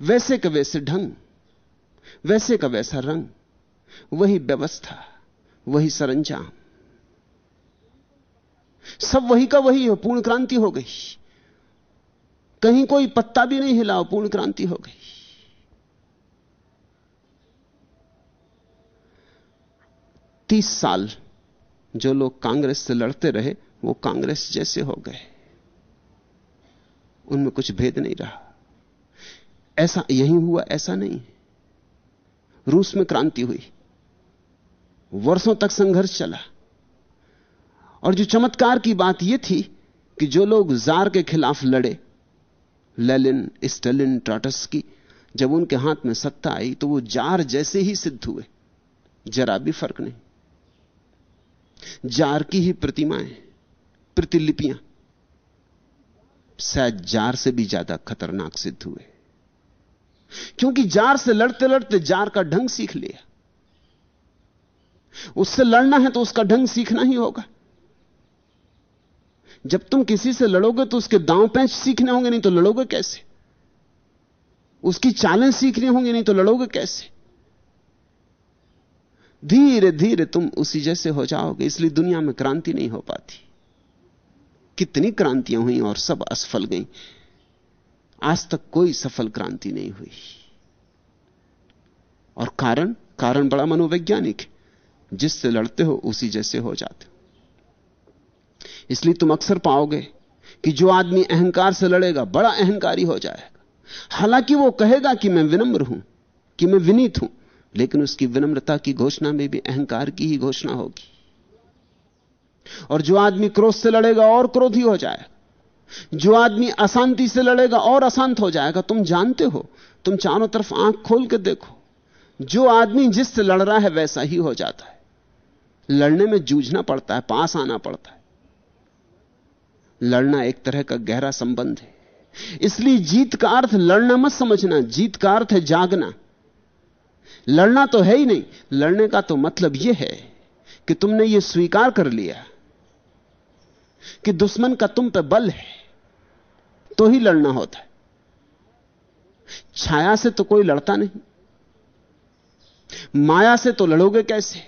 वैसे के वैसे ढंग। वैसे का वैसा रंग, वही व्यवस्था, वही सरंजाम। सब वही का वही है, पूर्ण क्रांति हो गई। कहीं कोई पत्ता भी नहीं हिला, पूर्ण क्रांति हो गई। तीस साल जो लोग कांग्रेस से लड़ते रहे, वो कांग्रेस जैसे हो गए। उनमें कुछ भेद नहीं रहा। ऐसा, यही हुआ, ऐसा नहीं। रूस में क्रांति हुई। वर्षों तक संघर्ष चला। और जो चमत्कार की बात यह थी कि जो लोग जार के खिलाफ लड़े लेलिन स्टेलिन की जब उनके हाथ में सत्ता आई तो वो जार जैसे ही सिद्ध हुए। जरा भी फ़र्क नहीं। जार की ही प्रतिमाएँ, प्रतिलिपियाँ, शायद जार से भी ज़्यादा खतरनाक सिद्ध हुए। क्योंकि जार से लड़ते लड़ते जार का ढंग सीख लिया। उससे लड़ना है तो उसका ढंग सीखना ही होगा। जब तुम किसी से लड़ोगे तो उसके दांव पैंच सीखने होंगे, नहीं तो लड़ोगे कैसे? उसकी चालें सीखनी होंगी, नहीं तो लड़ोगे कैसे? धीरे धीरे तुम उसी जैसे हो जाओगे, इसलिए दुनिया में क्रांति नहीं हो पाती। कितनी क्रांतियाँ हुई और सब असफल गई। आज तक कोई सफल क्रांति नहीं हुई। और कारण कारण बड़ा मनोवैज्ञानिक है। जिससे लड़ते हो, उसी जैसे हो जाते हो। इसलिए तुम अक्सर पाओगे कि जो आदमी अहंकार से लड़ेगा, बड़ा अहंकारी हो जाएगा। हालाँकि वो कहेगा कि मैं विनम्र हूँ, कि मैं विनीत हूँ, लेकिन उसकी विनम्रता की घोषणा में भी अहंकार की ही घोषणा होगी। और जो आदमी क्रोध से लड़ेगा, और क्रोधी हो जाएगा। जो आदमी अशांति से लड़ेगा और अशांत हो जाएगा, तुम जानते हो, तुम चारों तरफ़ आँख खोल के देखो। जो आदमी जिससे लड़ रहा है वैसा ही हो जाता है। लड़ने में जूझना पड़ता है, पास आना पड़ता है। लड़ना एक तरह का गहरा संबंध है। इसलिए जीत का अर्थ लड़ना मत समझना, जीत का अर्थ है जागना। लड़ना तो है ही नहीं, लड़ने का तो मतलब यह है कि तुमने यह स्वीकार कर लिया कि दुश्मन का तुम पे बल है। तो ही लड़ना होता है। छाया से तो कोई लड़ता नहीं। माया से तो लड़ोगे कैसे?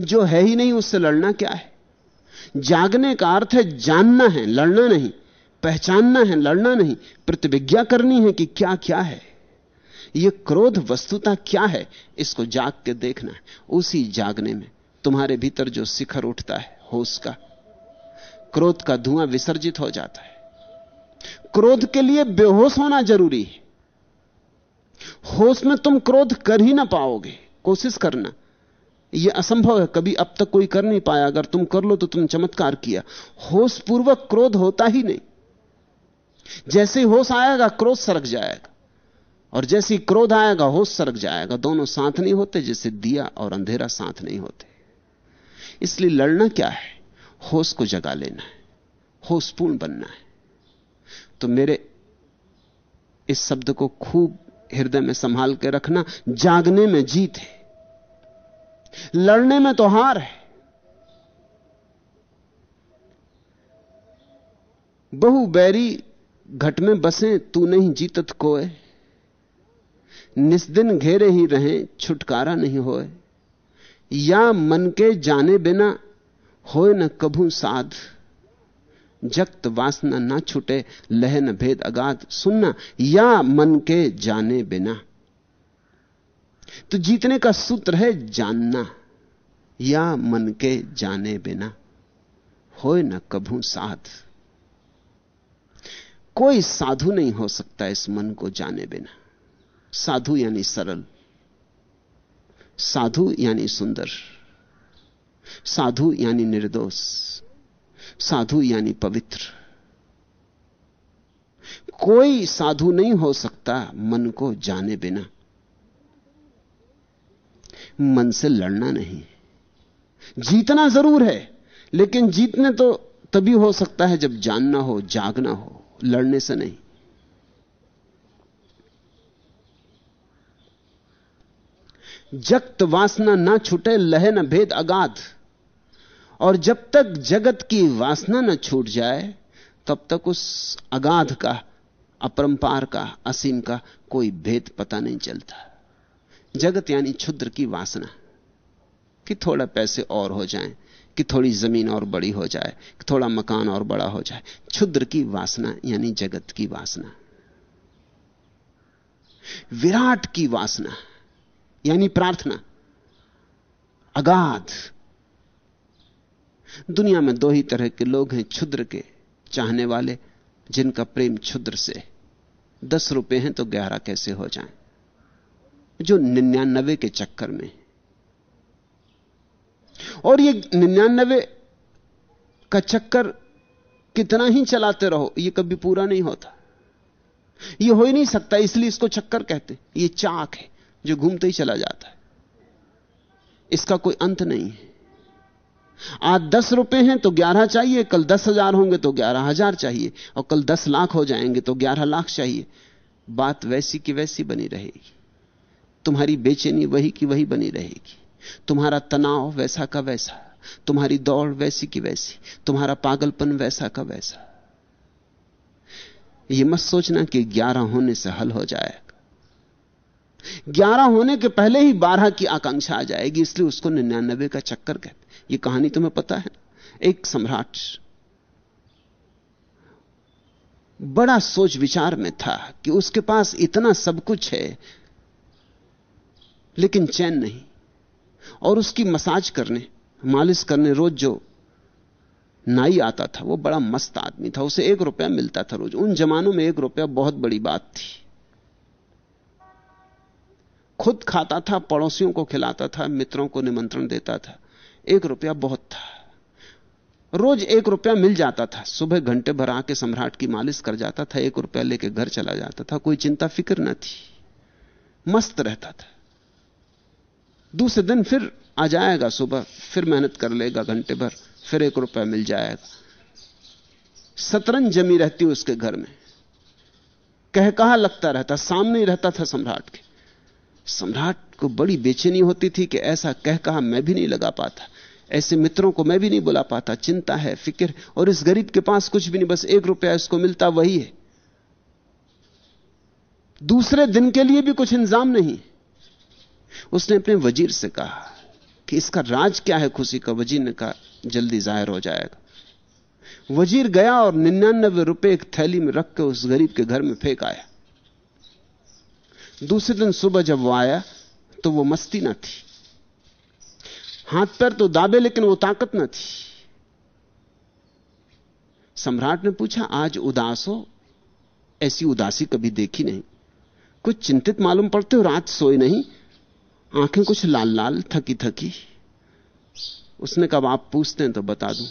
जो है ही नहीं, उससे लड़ना क्या है? जागने का अर्थ है जानना है, लड़ना नहीं, पहचानना है, लड़ना नहीं, प्रतिविज्ञा करनी है कि क्या क्या है। यह क्रोध वस्तुता क्या है, इसको जाग के देखना है। उसी जागने में तुम्हारे भीतर जो शिखर उठता है, होश का, क्रोध का धुआँ विसर्जित हो जाता है। क्रोध के लिए बेहोश होना ज़रूरी है। होश में तुम क्रोध कर ही ना पाओगे। कोशिश करना। यह असंभव है, कभी अब तक कोई कर नहीं पाया। अगर तुम कर लो तो तुम चमत्कार किया। होश पूर्वक क्रोध होता ही नहीं। जैसे होश आएगा, क्रोध सरक जाएगा। और जैसे क्रोध आएगा, होश सरक जाएगा। दोनों साथ नहीं होते, जैसे दिया और अंधेरा साथ नहीं होते। इसलिए लड़ना क्या है? होश को जगा लेना है। होशपूर्ण बनना है। तो मेरे इस शब्द को खूब हृदय में संभाल के रखना जागने में जीत है। लड़ने में तो हार है। बहु बैरी घट में बसे, तू नहीं जीतत कोय निस्दिन घेरे ही रहे, छुटकारा नहीं होए। या मन के जाने बिना होए न कभू साध। जक्त वासना ना छुटे लह न भेद अगाध सुनना, या मन के जाने बिना। तो जीतने का सूत्र है जानना, या मन के जाने बिना। होए न कभू साध। कोई साधु नहीं हो सकता इस मन को जाने बिना। साधु यानी सरल। साधु यानी सुंदर। साधु यानी निर्दोष। साधु यानी पवित्र। कोई साधु नहीं हो सकता मन को जाने बिना। मन से लड़ना नहीं। जीतना ज़रूर है, लेकिन जीतने तो तभी हो सकता है जब जानना हो, जागना हो, लड़ने से नहीं। जक्त वासना ना छुटे, लहे न भेद, अगाध। और जब तक जगत की वासना न छूट जाए तब तक उस अगाध का अपरंपार का असीम का कोई भेद पता नहीं चलता। जगत यानी क्षुद्र की वासना कि थोड़ा पैसे और हो जाएँ, कि थोड़ी ज़मीन और बड़ी हो जाए कि थोड़ा मकान और बड़ा हो जाए। क्षुद्र की वासना यानी जगत की वासना। विराट की वासना यानी प्रार्थना। अगाध दुनिया में दो ही तरह के लोग हैं क्षुद्र के चाहने वाले, जिनका प्रेम क्षुद्र से। दस रुपए हैं तो ग्यारह कैसे हो जाएँ? जो निन्यानबे के चक्कर में। और ये निन्यानबे का चक्कर कितना ही चलाते रहो, ये कभी पूरा नहीं होता। ये हो ही नहीं सकता, इसलिए इसको चक्कर कहते ये चाक है, जो घूमते ही चला जाता है। इसका कोई अंत नहीं है। आज दस रुपए हैं तो ग्यारह चाहिए, कल दस हज़ार होंगे तो ग्यारह हज़ार चाहिए, और कल दस लाख हो जाएँगे तो ग्यारह लाख चाहिए। बात वैसी की वैसी बनी रहेगी। तुम्हारी बेचैनी वही की वही बनी रहेगी। तुम्हारा तनाव वैसा का वैसा, तुम्हारी दौड़ वैसी की वैसी, तुम्हारा पागलपन वैसा का वैसा। यह मत सोचना कि ग्यारह होने से हल हो जाएगा। ग्यारह होने के पहले ही बारह की आकांक्षा आ जाएगी, इसलिए उसको निन्यानबे का चक्कर कहते ये कहानी तुम्हें पता है। एक सम्राट बड़ा सोच विचार में था कि उसके पास इतना सब कुछ है, लेकिन चैन नहीं। और उसकी मसाज करने, मालिश करने रोज जो नाई आता था, वो बड़ा मस्त आदमी था। उसे एक रुपया मिलता था रोज। उन जमानों में एक रुपया बहुत बड़ी बात थी। खुद खाता था, पड़ोसियों को खिलाता था, मित्रों को निमंत्रण देता था। एक रुपया बहुत था। रोज एक रुपया मिल जाता था। सुबह घंटे भर आके सम्राट की मालिश कर जाता था, एक रुपया लेके घर चला जाता था। कोई चिंता फ़िक्र न थी। मस्त रहता था। दूसरे दिन फिर आ जाएगा सुबह, फिर मेहनत कर लेगा घंटे भर, फिर एक रुपया मिल जाएगा। सतरंज जमी रहती उसके घर में। कह कहा लगता रहता? सामने ही रहता था सम्राट के। सम्राट को बड़ी बेचैनी होती थी कि ऐसा कह कहा मैं भी नहीं लगा पाता। ऐसे मित्रों को मैं भी नहीं बुला पाता। चिंता है, फ़िक्र, और इस गरीब के पास कुछ भी नहीं, बस एक रुपया इसको मिलता, वही है। दूसरे दिन के लिए भी कुछ इंतज़ाम नहीं। उसने अपने वज़ीर से कहा कि इसका राज क्या है? खुशी का वज़ीर ने कहा, जल्दी ज़ाहिर हो जाएगा। वज़ीर गया और निन्यानबे रुपए एक थैली में रख के उस गरीब के घर में फेंक आया। दूसरे दिन सुबह जब वो आया तो वो मस्ती ना थी। हाथ पैर तो दाबे, लेकिन वो ताकत ना थी। सम्राट ने पूछा, आज उदास हो? ऐसी उदासी कभी देखी नहीं। कुछ चिंतित मालूम पड़ते हो, रात सोए नहीं। आँखें कुछ लाल लाल, थकी थकी। उसने कब आप पूछते हैं तो बता दूँ।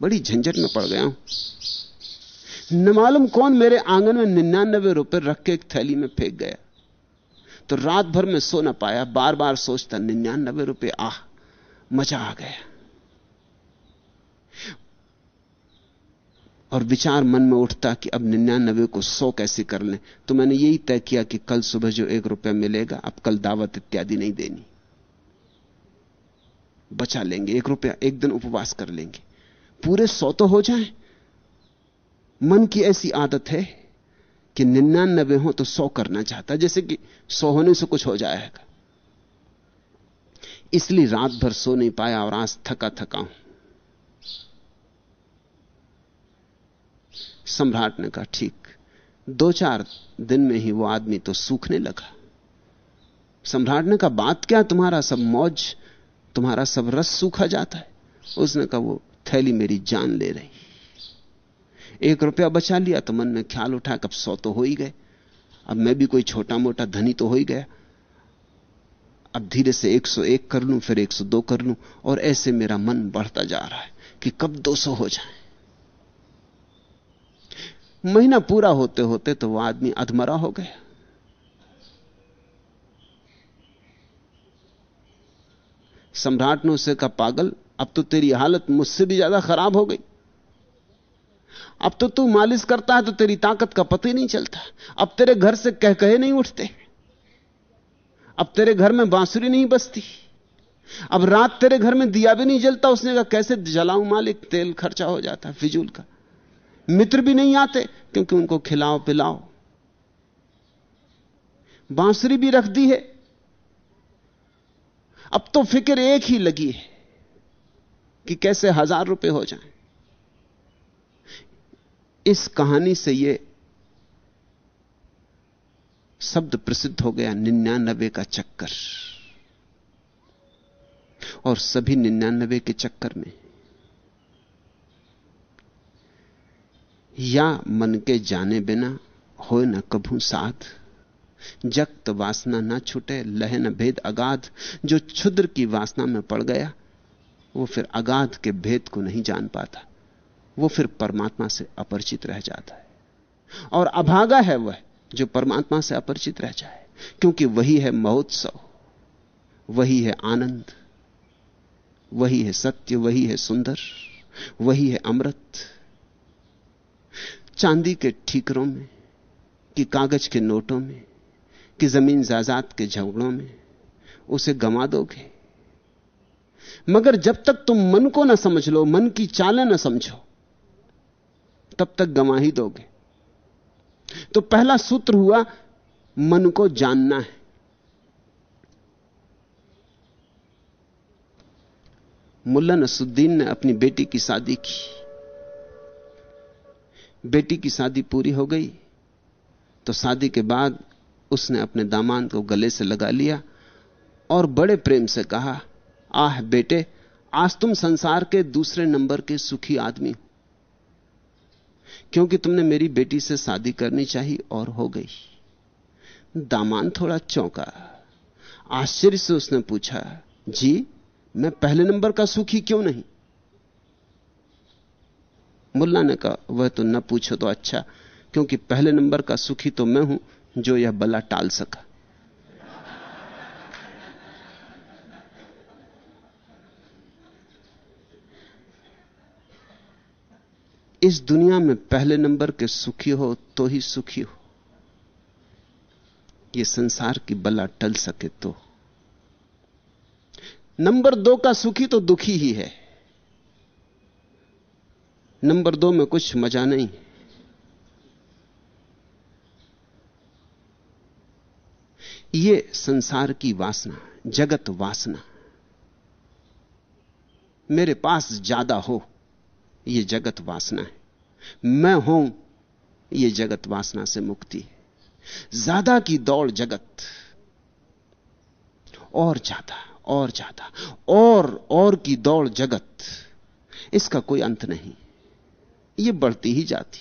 बड़ी झंझट में पड़ गया हूँ। न मालूम कौन मेरे आँगन में निन्यानबे रुपए रख के एक थैली में फेंक गया। तो रात भर में सो ना पाया बार बार सोचता, निन्यानबे रुपए, आह, मज़ा आ गया। और विचार मन में उठता कि अब निन्यानबे को सौ कैसे कर लें? तो मैंने यही तय किया कि कल सुबह जो एक रुपया मिलेगा, अब कल दावत इत्यादि नहीं देनी। बचा लेंगे, एक रुपया एक दिन उपवास कर लेंगे। पूरे सौ तो हो जाएँ? मन की ऐसी आदत है कि निन्यानबे हो तो सौ करना चाहता, जैसे कि सौ होने से कुछ हो जाएगा। इसलिए रात भर सो नहीं पाया और आज थका थका हूँ। सम्राट ने कहा, ठीक, दो चार दिन में ही वो आदमी तो सूखने लगा। सम्राट ने कहा, बात क्या, तुम्हारा सब मौज, तुम्हारा सब रस सूखा जाता है? उसने कहा, वो थैली मेरी जान ले रही एक रुपया बचा लिया तो मन में ख्याल उठा कब सौ तो हो ही गए। अब मैं भी कोई छोटा मोटा धनी तो हो ही गया। अब धीरे से 101 कर लूँ, फिर 102 कर लूँ, और ऐसे मेरा मन बढ़ता जा रहा है कि कब 200 हो जाए। महीना पूरा होते होते तो वह आदमी अधमरा हो गया। सम्राट ने उसे कहा, पागल, अब तो तेरी हालत मुझसे भी ज़्यादा खराब हो गई। अब तो तू मालिश करता है तो तेरी ताकत का पता ही नहीं चलता। अब तेरे घर से कह कहे नहीं उठते। अब तेरे घर में बांसुरी नहीं बसती अब रात तेरे घर में दिया भी नहीं जलता। उसने कहा, कैसे जलाऊं मालिक? तेल खर्चा हो जाता फिजूल का। मित्र भी नहीं आते, क्योंकि उनको खिलाओ पिलाओ। बांसुरी भी रख दी है। अब तो फ़िक्र एक ही लगी है कि कैसे हज़ार रुपए हो जाएँ। इस कहानी से यह शब्द प्रसिद्ध हो गया निन्यानबे का चक्कर। और सभी निन्यानबे के चक्कर में या मन के जाने बिना हो न कभू साध, जक्त वासना ना छूटे, लह न भेद अगाध। जो क्षुद्र की वासना में पड़ गया, वो फिर अगाध के भेद को नहीं जान पाता। वो फिर परमात्मा से अपरिचित रह जाता है। और अभागा है वह जो परमात्मा से अपरिचित रह जाए, क्योंकि वही है महोत्सव, वही है आनंद, वही है सत्य, वही है सुंदर, वही है अमृत। चांदी के ठीकरों में, कि कागज़ के नोटों में, कि ज़मीन जायदाद के झगड़ों में, उसे गमा दोगे। मगर जब तक तुम मन को ना समझ लो, मन की चालें ना समझो तब तक गमा ही दोगे। तो पहला सूत्र हुआ, मन को जानना है। मुल्ला नसुद्दीन ने अपनी बेटी की शादी की। बेटी की शादी पूरी हो गई तो शादी के बाद उसने अपने दामाद को गले से लगा लिया और बड़े प्रेम से कहा, आह बेटे, आज तुम संसार के दूसरे नंबर के सुखी आदमी हो। क्योंकि तुमने मेरी बेटी से शादी करनी चाहिए और हो गई। दामान थोड़ा चौंका। आश्चर्य से उसने पूछा, जी, मैं पहले नंबर का सुखी क्यों नहीं? मुल्ला ने कहा, वह तो न पूछो तो अच्छा क्योंकि पहले नंबर का सुखी तो मैं हूँ, जो यह बला टाल सका। इस दुनिया में पहले नंबर के सुखी हो तो ही सुखी हो। यह संसार की बला टल सके तो। नंबर दो का सुखी तो दुखी ही है। नंबर दो में कुछ मज़ा नहीं। ये संसार की वासना, जगत वासना, मेरे पास ज़्यादा हो। यह जगत वासना है। मैं हूँ यह जगत वासना से मुक्ति है। ज़्यादा की दौड़ जगत, और ज़्यादा और ज़्यादा, और और की दौड़ जगत, इसका कोई अंत नहीं। यह बढ़ती ही जाती।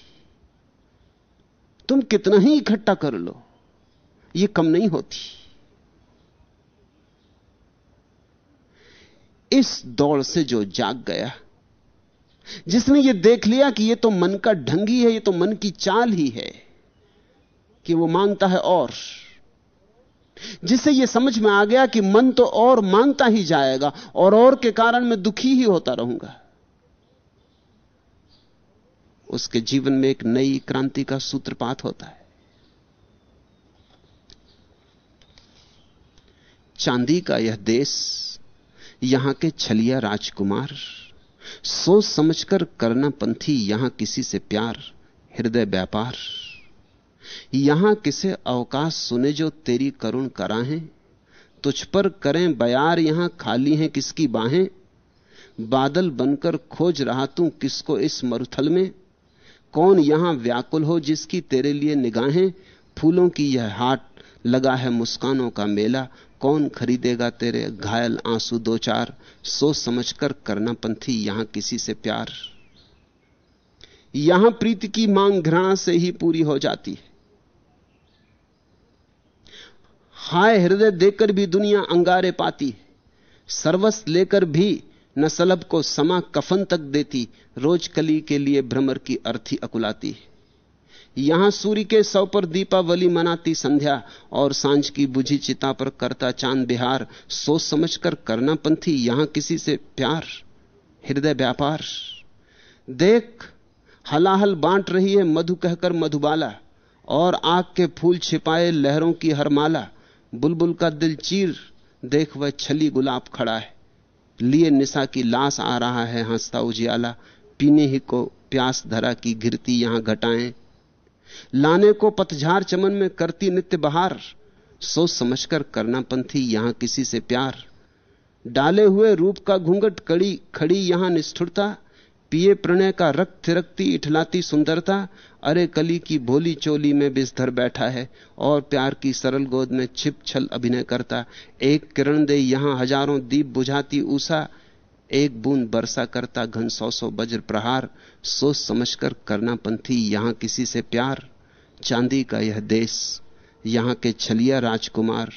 तुम कितना ही इकट्ठा कर लो यह कम नहीं होती। इस दौड़ से जो जाग गया जिसने यह देख लिया कि यह तो मन का ढंग ही है यह तो मन की चाल ही है कि वो माँगता है और। जिससे यह समझ में आ गया कि मन तो और माँगता ही जाएगा और और के कारण मैं दुखी ही होता रहूँगा। उसके जीवन में एक नई क्रांति का सूत्रपात होता है। चांदी का यह देश, यहाँ के छलिया राजकुमार सोच समझकर करना पंथी, यहाँ किसी से प्यार, हृदय व्यापार। यहाँ किसे अवकाश सुने जो तेरी करुण कराहें? तुझ पर करें बयार, यहाँ खाली हैं किसकी बाहें? बादल बनकर खोज रहा तू किसको इस मरुथल में? कौन यहाँ व्याकुल हो जिसकी तेरे लिए निगाहें? फूलों की यह हाट, लगा है मुस्कानों का मेला कौन खरीदेगा तेरे घायल आँसू दो चार? सोच समझकर करना पंथी यहाँ किसी से प्यार? यहाँ प्रीति की मांग घृणा से ही पूरी हो जाती है। हाय, हृदय देकर भी दुनिया अंगारे पाती सर्वस लेकर भी न सलब को समा कफन तक देती। रोज कली के लिए भ्रमर की अर्थी अकुलाती है। यहाँ सूर्य के सौ पर दीपावली मनाती संध्या और साँझ की बुझी चिता पर करता चाँद बिहार। सोच समझकर करना पंथी, यहाँ किसी से प्यार, हृदय व्यापार। देख, हलाहल बांट रही है मधु कहकर मधुबाला और आग के फूल छिपाए लहरों की हर माला। बुलबुल का दिल चीर, देख वह छली गुलाब खड़ा है। लिए निशा की लाश आ रहा है हंसता उजियाला, पीने ही को प्यास धरा की गिरती यहाँ घटाएँ। लाने को पतझार चमन में करती नित्य बहार, सोच समझकर करना पंथी यहाँ किसी से प्यार। डाले हुए रूप का घूंघट, कड़ी खड़ी यहाँ निष्ठुरता, पिए प्रणय का रक्त थिरकती, इठलाती सुंदरता, अरे कली की भोली चोली में बिस्धर बैठा है, और प्यार की सरल गोद में छिप छल अभिनय करता। एक किरण दे यहाँ हज़ारों दीप बुझाती ऊषा, एक बूंद बरसा करता घन सौ सौ वज्र प्रहार, सोच समझकर करना पंथी यहाँ किसी से प्यार। चांदी का यह देश, यहाँ के छलिया राजकुमार,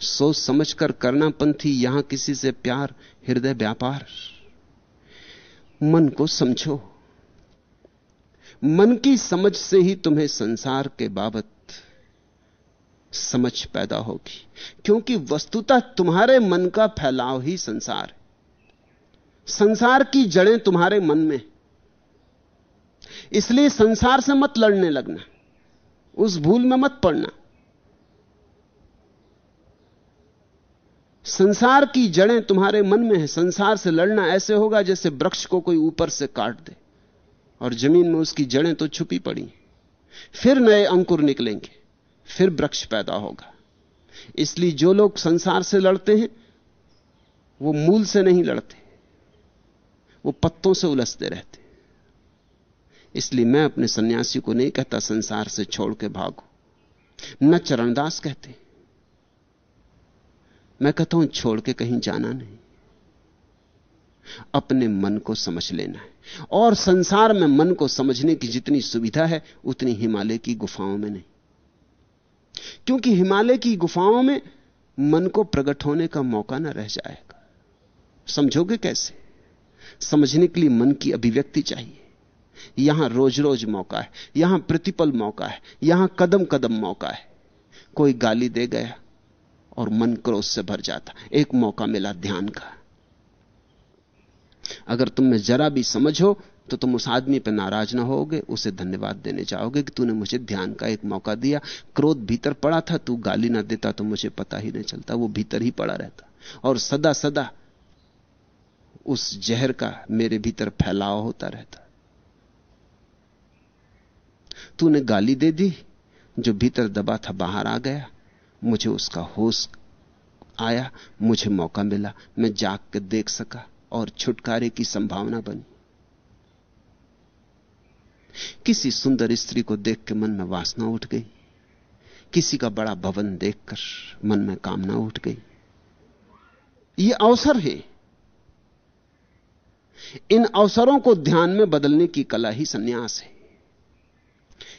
सोच समझकर करना पंथी यहाँ किसी से प्यार, हृदय व्यापार। मन को समझो। मन की समझ से ही तुम्हें संसार के बाबत समझ पैदा होगी, क्योंकि वस्तुतः तुम्हारे मन का फैलाव ही संसार है। संसार की जड़ें तुम्हारे मन में इसलिए संसार से मत लड़ने लगना। उस भूल में मत पड़ना। संसार की जड़ें तुम्हारे मन में है। संसार से लड़ना ऐसे होगा जैसे वृक्ष को कोई ऊपर से काट दे। और ज़मीन में उसकी जड़ें तो छुपी पड़ी फिर नए अंकुर निकलेंगे। फिर वृक्ष पैदा होगा। इसलिए जो लोग संसार से लड़ते हैं, वो मूल से नहीं लड़ते। वो पत्तों से उलझते रहते इसलिए मैं अपने सन्यासी को नहीं कहता संसार से छोड़ के भागो। न चरणदास कहते। मैं कहता हूँ, छोड़ के कहीं जाना नहीं। अपने मन को समझ लेना है। और संसार में मन को समझने की जितनी सुविधा है, उतनी हिमालय की गुफाओं में नहीं। क्योंकि हिमालय की गुफाओं में मन को प्रकट होने का मौका ना रह जाएगा। समझोगे कैसे? समझने के लिए मन की अभिव्यक्ति चाहिए। यहाँ रोज रोज मौका है, यहाँ प्रतिपल मौका है, यहाँ कदम कदम मौका है। कोई गाली दे गया और मन क्रोध से भर जाता, एक मौका मिला ध्यान का। अगर तुम में जरा भी समझ हो तो तुम उस आदमी पर नाराज़ ना होगे, उसे धन्यवाद देने जाओगे कि तूने मुझे ध्यान का एक मौका दिया। क्रोध भीतर पड़ा था, तू गाली ना देता तो मुझे पता ही नहीं चलता, वो भीतर ही पड़ा रहता। और सदा सदा उस जहर का मेरे भीतर फैलाव होता रहता। तूने गाली दे दी, जो भीतर दबा था बाहर आ गया। मुझे उसका होश आया, मुझे मौका मिला, मैं जाग के देख सका और छुटकारे की संभावना बनी। किसी सुंदर स्त्री को देख के मन में वासना उठ गई। किसी का बड़ा भवन देखकर मन में कामना उठ गई। यह अवसर है। इन अवसरों को ध्यान में बदलने की कला ही सन्यास है।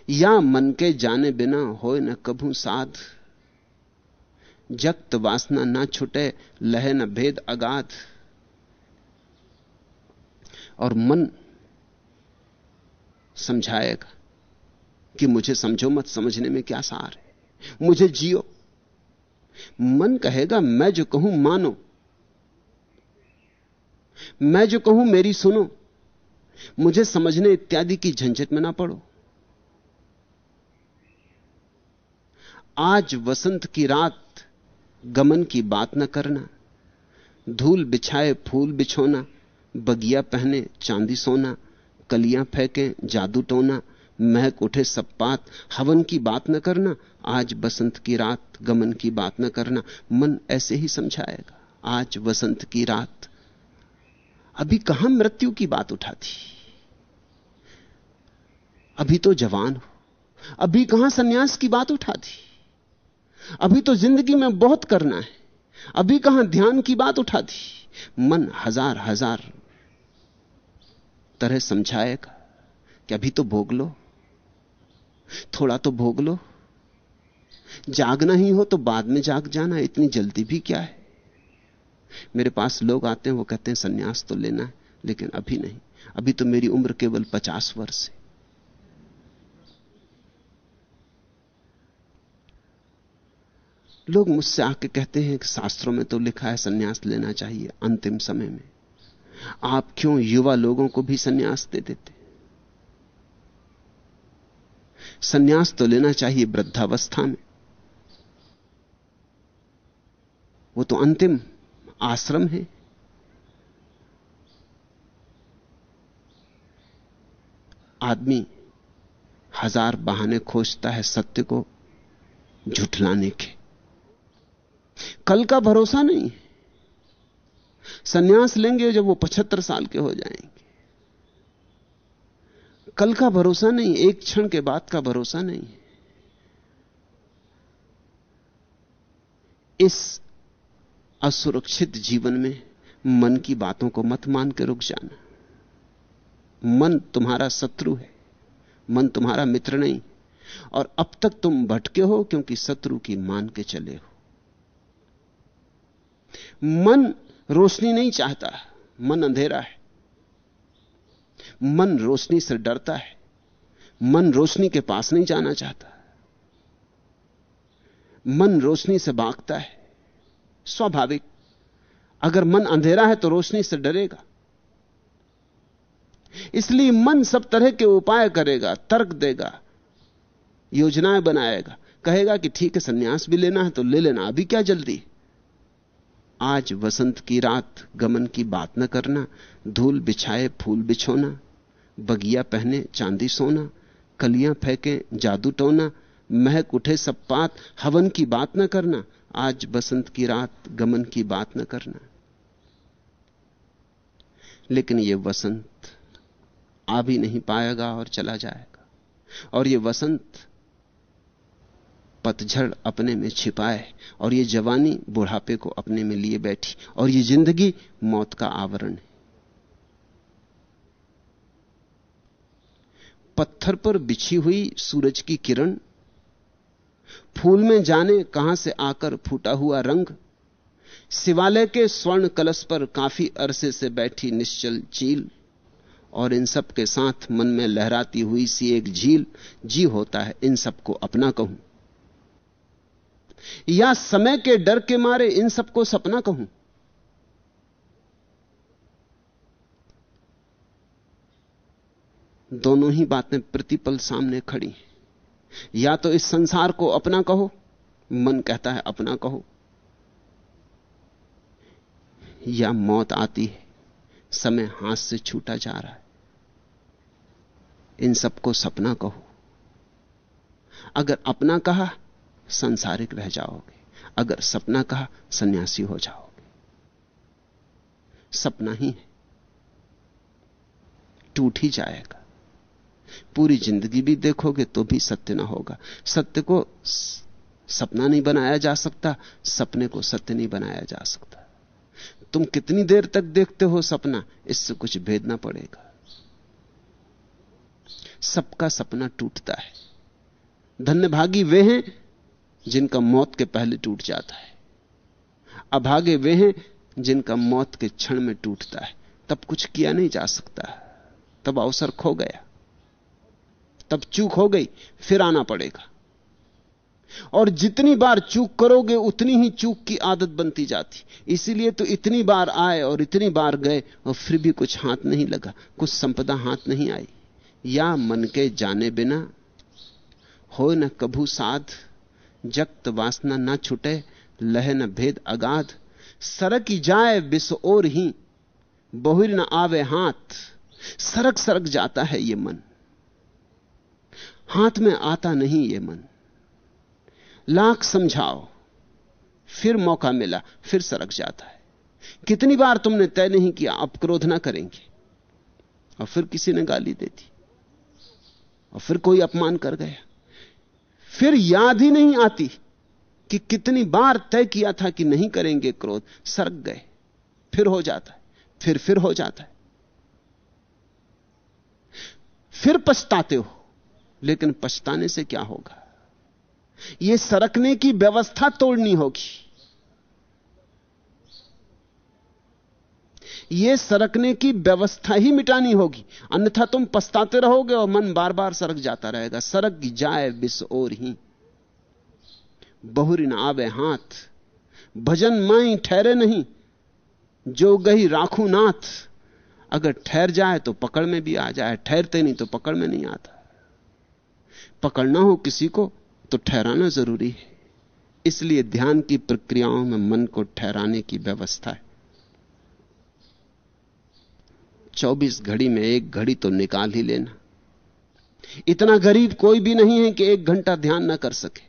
या मन के जाने बिना हो न कभू साध। जक्त वासना ना छुटे, लहे न भेद अगाध। और मन समझाएगा कि मुझे समझो मत, समझने में क्या सार है? मुझे जियो। मन कहेगा, मैं जो कहूँ मानो। मैं जो कहूँ मेरी सुनो। मुझे समझने इत्यादि की झंझट में ना पड़ो। आज वसंत की रात गमन की बात न करना। धूल बिछाए फूल बिछोना, बगिया पहने चांदी सोना, कलियाँ फेंके जादू टोना, महक उठे सब पात, हवन की बात न करना, आज बसंत की रात गमन की बात न करना। मन ऐसे ही समझाएगा, आज वसंत की रात। अभी कहाँ मृत्यु की बात उठाती? अभी तो जवान हो। अभी कहाँ सन्यास की बात उठाती अभी तो ज़िंदगी में बहुत करना है। अभी कहाँ ध्यान की बात उठा दी? मन हज़ार हज़ार तरह समझाएगा कि अभी तो भोग लो, थोड़ा तो भोग लो। जागना ही हो तो बाद में जाग जाना, इतनी जल्दी भी क्या है? मेरे पास लोग आते हैं, वो कहते हैं, सन्यास तो लेना है, लेकिन अभी नहीं। अभी तो मेरी उम्र केवल पचास वर्ष है। लोग मुझसे आके कहते हैं कि शास्त्रों में तो लिखा है, सन्यास लेना चाहिए अंतिम समय में। आप क्यों युवा लोगों को भी सन्यास दे देते? सन्यास तो लेना चाहिए वृद्धावस्था में। वो तो अंतिम आश्रम है। आदमी हज़ार बहाने खोजता है सत्य को झुठलाने के। कल का भरोसा नहीं। सन्यास लेंगे जब वो पचहत्तर साल के हो जाएँगे। कल का भरोसा नहीं, एक क्षण के बाद का भरोसा नहीं। इस असुरक्षित जीवन में मन की बातों को मत मान के रुक जाना। मन तुम्हारा शत्रु है, मन तुम्हारा मित्र नहीं, और अब तक तुम भटके हो क्योंकि शत्रु की मान के चले हो। मन रोशनी नहीं चाहता मन अंधेरा है। मन रोशनी से डरता है, मन रोशनी के पास नहीं जाना चाहता। मन रोशनी से भागता है, स्वाभाविक। अगर मन अंधेरा है तो रोशनी से डरेगा। इसलिए मन सब तरह के उपाय करेगा, तर्क देगा, योजनाएँ बनाएगा। कहेगा कि ठीक है, सन्यास भी लेना है तो ले लेना, अभी क्या जल्दी? आज वसंत की रात, गमन की बात न करना, धूल बिछाए, फूल बिछोना, बगिया पहने, चांदी सोना, कलियाँ फेंके, जादू टोना, महक उठे सब पात, हवन की बात न करना, आज बसंत की रात, गमन की बात न करना। लेकिन यह वसंत आ भी नहीं पाएगा और चला जाएगा। और यह वसंत पतझड़ अपने में छिपाए और यह जवानी बुढ़ापे को अपने में लिए बैठी और यह ज़िंदगी मौत का आवरण है। पत्थर पर बिछी हुई सूरज की किरण, फूल में जाने कहाँ से आकर फूटा हुआ रंग, शिवालय के स्वर्ण कलश पर काफ़ी अरसे से बैठी निश्चल चील और इन सब के साथ मन में लहराती हुई सी एक झील, जी होता है, इन सबको अपना कहूँ। या समय के डर के मारे इन सबको सपना कहूँ? दोनों ही बातें प्रतिपल सामने खड़ी या तो इस संसार को अपना कहो, मन कहता है अपना कहो, या मौत आती है, समय हाथ से छूटा जा रहा है। इन सबको सपना कहो। अगर अपना कहा संसारिक रह जाओगे। अगर सपना कहा, सन्यासी हो जाओगे। सपना ही है। टूट ही जाएगा। पूरी ज़िंदगी भी देखोगे तो भी सत्य ना होगा। सत्य को सपना नहीं बनाया जा सकता, सपने को सत्य नहीं बनाया जा सकता। तुम कितनी देर तक देखते हो सपना, इससे कुछ भेदना पड़ेगा। सबका सपना टूटता है। धन्यभागी वे हैं जिनका मौत के पहले टूट जाता है। अभागे वे हैं जिनका मौत के क्षण में टूटता है। तब कुछ किया नहीं जा सकता। तब अवसर खो गया। तब चूक हो गई, फिर आना पड़ेगा। और जितनी बार चूक करोगे, उतनी ही चूक की आदत बनती जाती। इसीलिए तो इतनी बार आए और इतनी बार गए और फिर भी कुछ हाथ नहीं लगा, कुछ संपदा हाथ नहीं आई। या मन के जाने बिना, हो न कभू साध जक्त वासना न छुटे, लह न भेद अगाध। सरक ही जाए बिस और ही, बहुर न आवे हाथ। सरक सरक जाता है ये मन। हाथ में आता नहीं ये मन। लाख समझाओ, फिर मौका मिला, फिर सरक जाता है। कितनी बार तुमने तय नहीं किया आप क्रोध ना करेंगे। और फिर किसी ने गाली दे दी। और फिर कोई अपमान कर गया। फिर याद ही नहीं आती कि कितनी बार तय किया था कि नहीं करेंगे क्रोध। सरक गए। फिर हो जाता है। फिर फिर हो जाता है। फिर पछताते हो। लेकिन पछताने से क्या होगा? यह सरकने की व्यवस्था तोड़नी होगी। यह सरकने की व्यवस्था ही मिटानी होगी। अन्यथा तुम पछताते रहोगे और मन बार बार सरक जाता रहेगा। सरक जाए बिस और ही। बहुरी न आवे हाथ। भजन माई ठहरे नहीं। जो गही राखू नाथ। अगर ठहर जाए तो पकड़ में भी आ जाए। ठहरते नहीं तो पकड़ में नहीं आता। पकड़ना हो किसी को तो ठहराना ज़रूरी है। इसलिए ध्यान की प्रक्रियाओं में मन को ठहराने की व्यवस्था है। 24 घड़ी में एक घड़ी तो निकाल ही लेना। इतना गरीब कोई भी नहीं है कि एक घंटा ध्यान ना कर सके।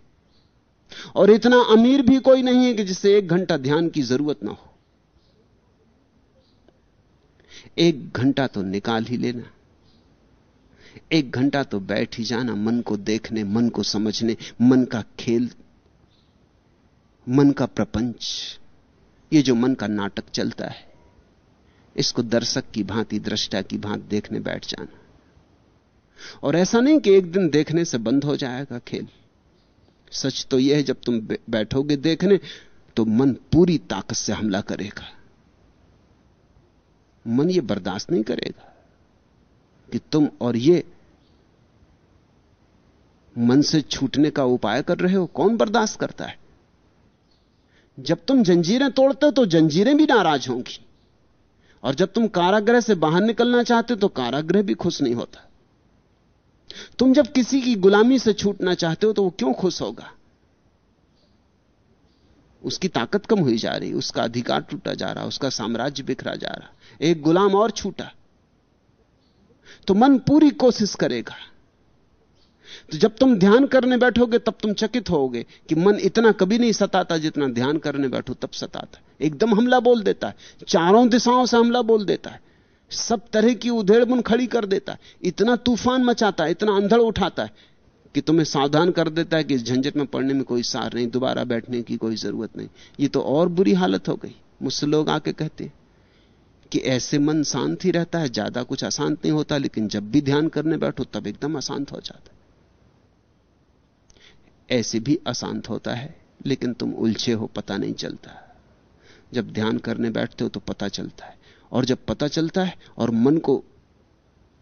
और इतना अमीर भी कोई नहीं है कि जिसे एक घंटा ध्यान की ज़रूरत ना हो। एक घंटा तो निकाल ही लेना। एक घंटा तो बैठ ही जाना, मन को देखने, मन को समझने, मन का खेल, मन का प्रपंच। ये जो मन का नाटक चलता है इसको दर्शक की भांति, दृष्टा की भांति देखने बैठ जाना। और ऐसा नहीं कि एक दिन देखने से बंद हो जाएगा खेल। सच तो यह है, जब तुम बैठोगे देखने तो मन पूरी ताकत से हमला करेगा। मन यह बर्दाश्त नहीं करेगा कि तुम और ये मन से छूटने का उपाय कर रहे हो। कौन बर्दाश्त करता है? जब तुम जंजीरें तोड़ते हो तो जंजीरें भी नाराज़ होंगी। और जब तुम कारागृह से बाहर निकलना चाहते हो तो कारागृह भी खुश नहीं होता। तुम जब किसी की गुलामी से छूटना चाहते हो तो वो क्यों खुश होगा? उसकी ताकत कम हुई जा रही, उसका अधिकार टूटा जा रहा, उसका साम्राज्य बिखरा जा रहा, एक गुलाम और छूटा। तो मन पूरी कोशिश करेगा। तो जब तुम ध्यान करने बैठोगे, तब तुम चकित होगे कि मन इतना कभी नहीं सताता जितना ध्यान करने बैठो, तब सताता एकदम हमला बोल देता है। चारों दिशाओं से हमला बोल देता है। सब तरह की उधेड़ बुन खड़ी कर देता है। इतना तूफ़ान मचाता है, इतना अंधड़ उठाता है कि तुम्हें सावधान कर देता है कि इस झंझट में पड़ने में कोई सार नहीं, दोबारा बैठने की कोई ज़रूरत नहीं। ये तो और बुरी हालत हो गई। मुझसे लोग आके कहते कि ऐसे मन शांत ही रहता है, ज़्यादा कुछ अशांत नहीं होता, लेकिन जब भी ध्यान करने बैठो, तब एकदम अशांत हो जाता है। ऐसे भी अशांत होता है, लेकिन तुम उलझे हो, पता नहीं चलता। जब ध्यान करने बैठते हो तो पता चलता है, और जब पता चलता है और मन को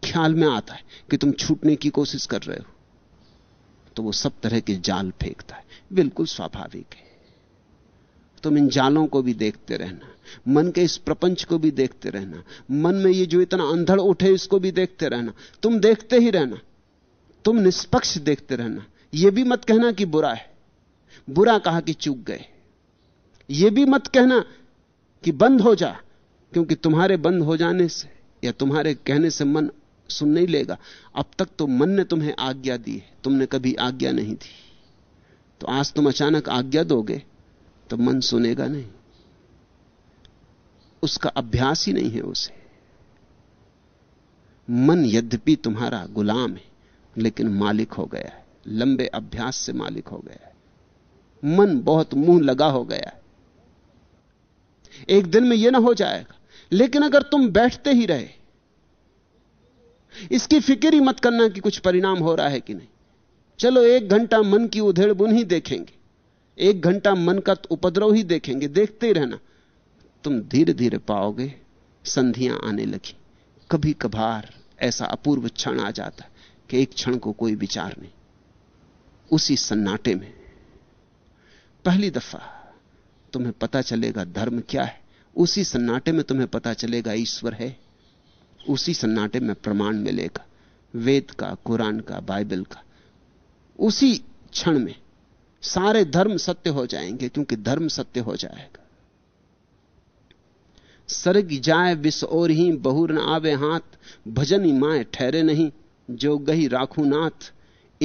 ख्याल में आता है कि तुम छूटने की कोशिश कर रहे हो तो वो सब तरह के जाल फेंकता है। बिल्कुल स्वाभाविक है। तुम इन जालों को भी देखते रहना, मन के इस प्रपंच को भी देखते रहना, मन में ये जो इतना अंधड़ उठे इसको भी देखते रहना। तुम देखते ही रहना, तुम निष्पक्ष देखते रहना यह भी मत कहना कि बुरा है। बुरा कहा कि चूक गए। यह भी मत कहना कि बंद हो जा, क्योंकि तुम्हारे बंद हो जाने से या तुम्हारे कहने से मन सुन नहीं लेगा। अब तक तो मन ने तुम्हें आज्ञा दी है। तुमने कभी आज्ञा नहीं दी। तो आज तुम अचानक आज्ञा दोगे तो मन सुनेगा नहीं। उसका अभ्यास ही नहीं है उसे। मन यद्यपि तुम्हारा गुलाम है, लेकिन मालिक हो गया है। लंबे अभ्यास से मालिक हो गया है। मन बहुत मुँह लगा हो गया है। एक दिन में यह ना हो जाएगा। लेकिन अगर तुम बैठते ही रहे, इसकी फ़िक्र ही मत करना कि कुछ परिणाम हो रहा है कि नहीं। चलो, एक घंटा मन की उधेड़ बुन ही देखेंगे। एक घंटा मन का उपद्रव ही देखेंगे। देखते ही रहना। तुम धीरे धीरे पाओगे, संधियाँ आने लगी। कभी कभार ऐसा अपूर्व क्षण आ जाता कि एक क्षण को कोई विचार नहीं। उसी सन्नाटे में। पहली दफ़ा तुम्हें पता चलेगा धर्म क्या है। उसी सन्नाटे में तुम्हें पता चलेगा ईश्वर है। उसी सन्नाटे में प्रमाण मिलेगा, वेद का, कुरान का, बाइबल का। उसी क्षण में सारे धर्म सत्य हो जाएँगे, क्योंकि धर्म सत्य हो जाएगा। सरग जाए, विष और ही बहुर न आवे हाथ, भजन माए ठहरे नहीं, जो गही राखू नाथ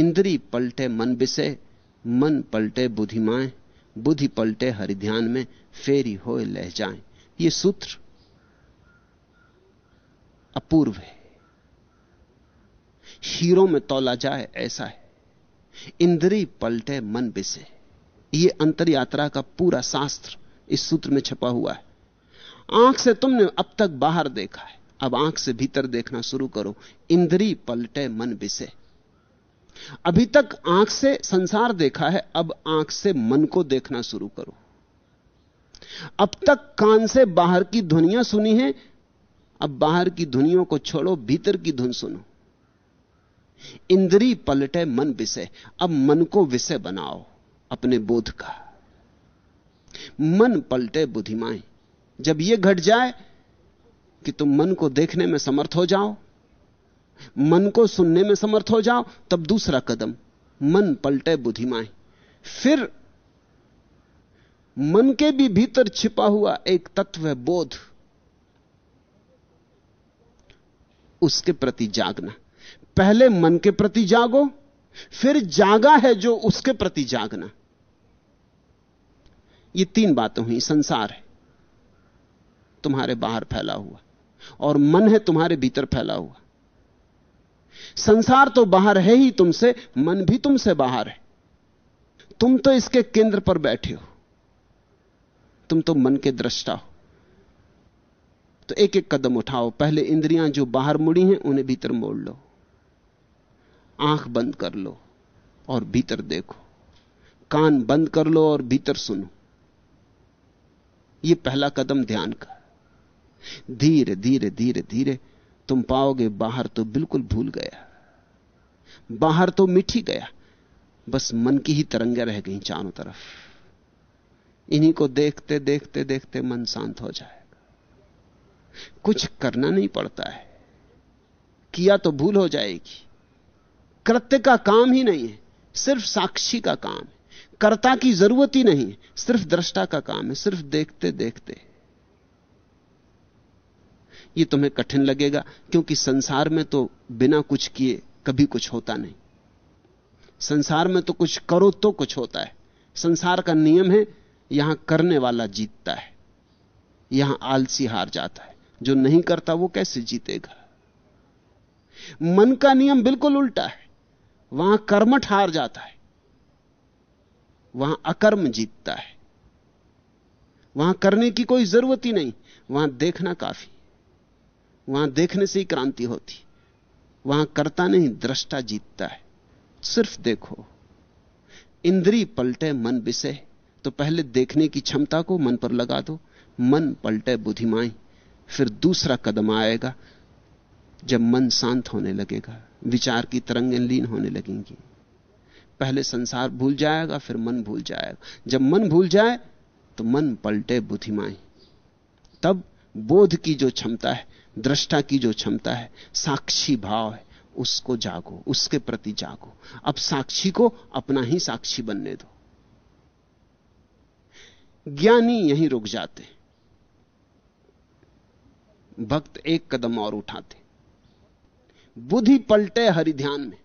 इंद्री पलटे मन विषय मन पलटे बुद्धिमाए, बुद्धि पलटे हरिध्यान में फेरी हो लह जाए। ये सूत्र अपूर्व है। हीरो में तोला जाए ऐसा है। इंद्री पलटे मन विषय ये अंतर यात्रा का पूरा शास्त्र इस सूत्र में छपा हुआ है। आँख से तुमने अब तक बाहर देखा है। अब आँख से भीतर देखना शुरू करो। इंद्री पलटे मन विषय अभी तक आँख से संसार देखा है, अब आँख से मन को देखना शुरू करो। अब तक कान से बाहर की ध्वनियाँ सुनी हैं, अब बाहर की ध्वनियों को छोड़ो, भीतर की धुन सुनो। इंद्री पलटे मन विषय, अब मन को विषय बनाओ, अपने बोध का। मन पलटे बुद्धिमाए, जब यह घट जाए कि तुम मन को देखने में समर्थ हो जाओ मन को सुनने में समर्थ हो जाओ, तब दूसरा कदम, मन पलटे बुद्धिमाए फिर मन के भी भीतर छिपा हुआ एक तत्व है बोध। उसके प्रति जागना। पहले मन के प्रति जागो, फिर जागा है जो उसके प्रति जागना। ये तीन बातें हुई, संसार है, तुम्हारे बाहर फैला हुआ, और मन है तुम्हारे भीतर फैला हुआ। संसार तो बाहर है ही तुमसे, मन भी तुमसे बाहर है। तुम तो इसके केंद्र पर बैठे हो। तुम तो मन के दृष्टा हो। तो एक एक कदम उठाओ। पहले इंद्रियाँ जो बाहर मुड़ी हैं, उन्हें भीतर मोड़ लो। आँख बंद कर लो और भीतर देखो। कान बंद कर लो और भीतर सुनो। यह पहला कदम ध्यान का। धीरे धीरे धीरे धीरे तुम पाओगे बाहर तो बिल्कुल भूल गया। बाहर तो मिठी गया। बस मन की ही तरंगे रह गई चारों तरफ़। इन्हीं को देखते देखते देखते मन शांत हो जाएगा। कुछ करना नहीं पड़ता है। किया तो भूल हो जाएगी। कृत्य का काम ही नहीं है, सिर्फ़ साक्षी का काम है। कर्ता की ज़रूरत ही नहीं है सिर्फ़ दृष्टा का काम है, सिर्फ़ देखते देखते। यह तुम्हें कठिन लगेगा, क्योंकि संसार में तो बिना कुछ किए कभी कुछ होता नहीं। संसार में तो कुछ करो तो कुछ होता है। संसार का नियम है, यहाँ करने वाला जीतता है। यहाँ आलसी हार जाता है। जो नहीं करता, वो कैसे जीतेगा? मन का नियम बिल्कुल उल्टा है। वहाँ कर्मठ हार जाता है। वहाँ अकर्म जीतता है। वहाँ करने की कोई ज़रूरत ही नहीं। वहाँ देखना काफ़ी। वहाँ देखने से ही क्रांति होती। वहाँ करता नहीं, दृष्टा जीतता है। सिर्फ़ देखो। इंद्री पलटे, मन विषय तो पहले देखने की क्षमता को मन पर लगा दो। मन पलटे बुद्धिमाई फिर दूसरा कदम आएगा। जब मन शांत होने लगेगा, विचार की तरंगें लीन होने लगेंगी। पहले संसार भूल जाएगा, फिर मन भूल जाएगा। जब मन भूल जाए तो मन पलटे बुद्धिमाई तब बोध की जो क्षमता है दृष्टा की जो क्षमता है, साक्षी भाव है, उसको जागो, उसके प्रति जागो। अब साक्षी को अपना ही साक्षी बनने दो। ज्ञानी यहीं रुक जाते। भक्त एक कदम और उठाते। बुद्धि पलटे हरि ध्यान में।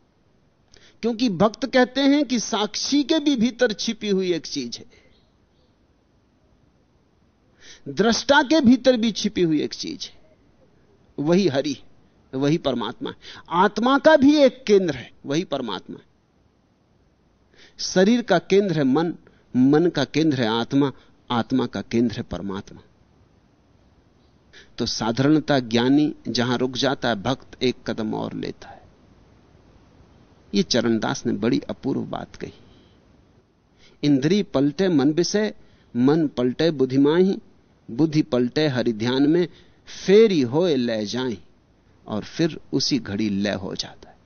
क्योंकि भक्त कहते हैं कि साक्षी के भी भीतर छिपी हुई एक चीज़ है। दृष्टा के भीतर भी छिपी हुई एक चीज़ है। वही हरि, वही परमात्मा है। आत्मा का भी एक केंद्र है, वही परमात्मा है। शरीर का केंद्र है मन मन का केंद्र है आत्मा आत्मा का केंद्र है परमात्मा। तो साधारणता ज्ञानी जहाँ रुक जाता है, भक्त एक कदम और लेता है। ये चरणदास ने बड़ी अपूर्व बात कही। इंद्री पलटे मन विषय, मन पलटे बुद्धिमाही, बुद्धि पलटे हरिध्यान में फेरी होए ले जाए और फिर उसी घड़ी लय हो जाता है।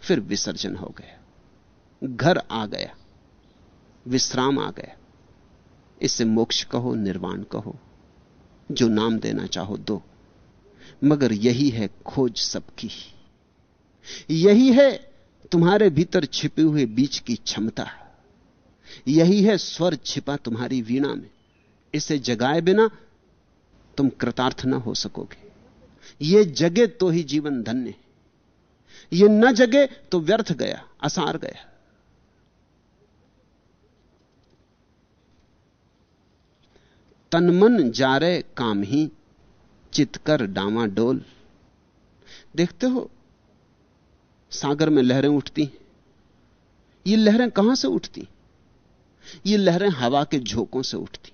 फिर विसर्जन हो गया। घर आ गया। विश्राम आ गया। इसे मोक्ष कहो, निर्वाण कहो। जो नाम देना चाहो दो। मगर यही है खोज सबकी। यही है तुम्हारे भीतर छिपे हुए बीच की क्षमता। यही है स्वर छिपा तुम्हारी वीणा में। इसे जगाए बिना तुम कृतार्थ ना हो सकोगे। ये जगे तो ही जीवन धन्य है। ये न जगे तो व्यर्थ गया, असार गया। तनमन जा रहे काम ही चितकर डामा डोल। देखते हो, सागर में लहरें उठती ये लहरें कहाँ से उठती? ये लहरें हवा के झोंकों से उठती।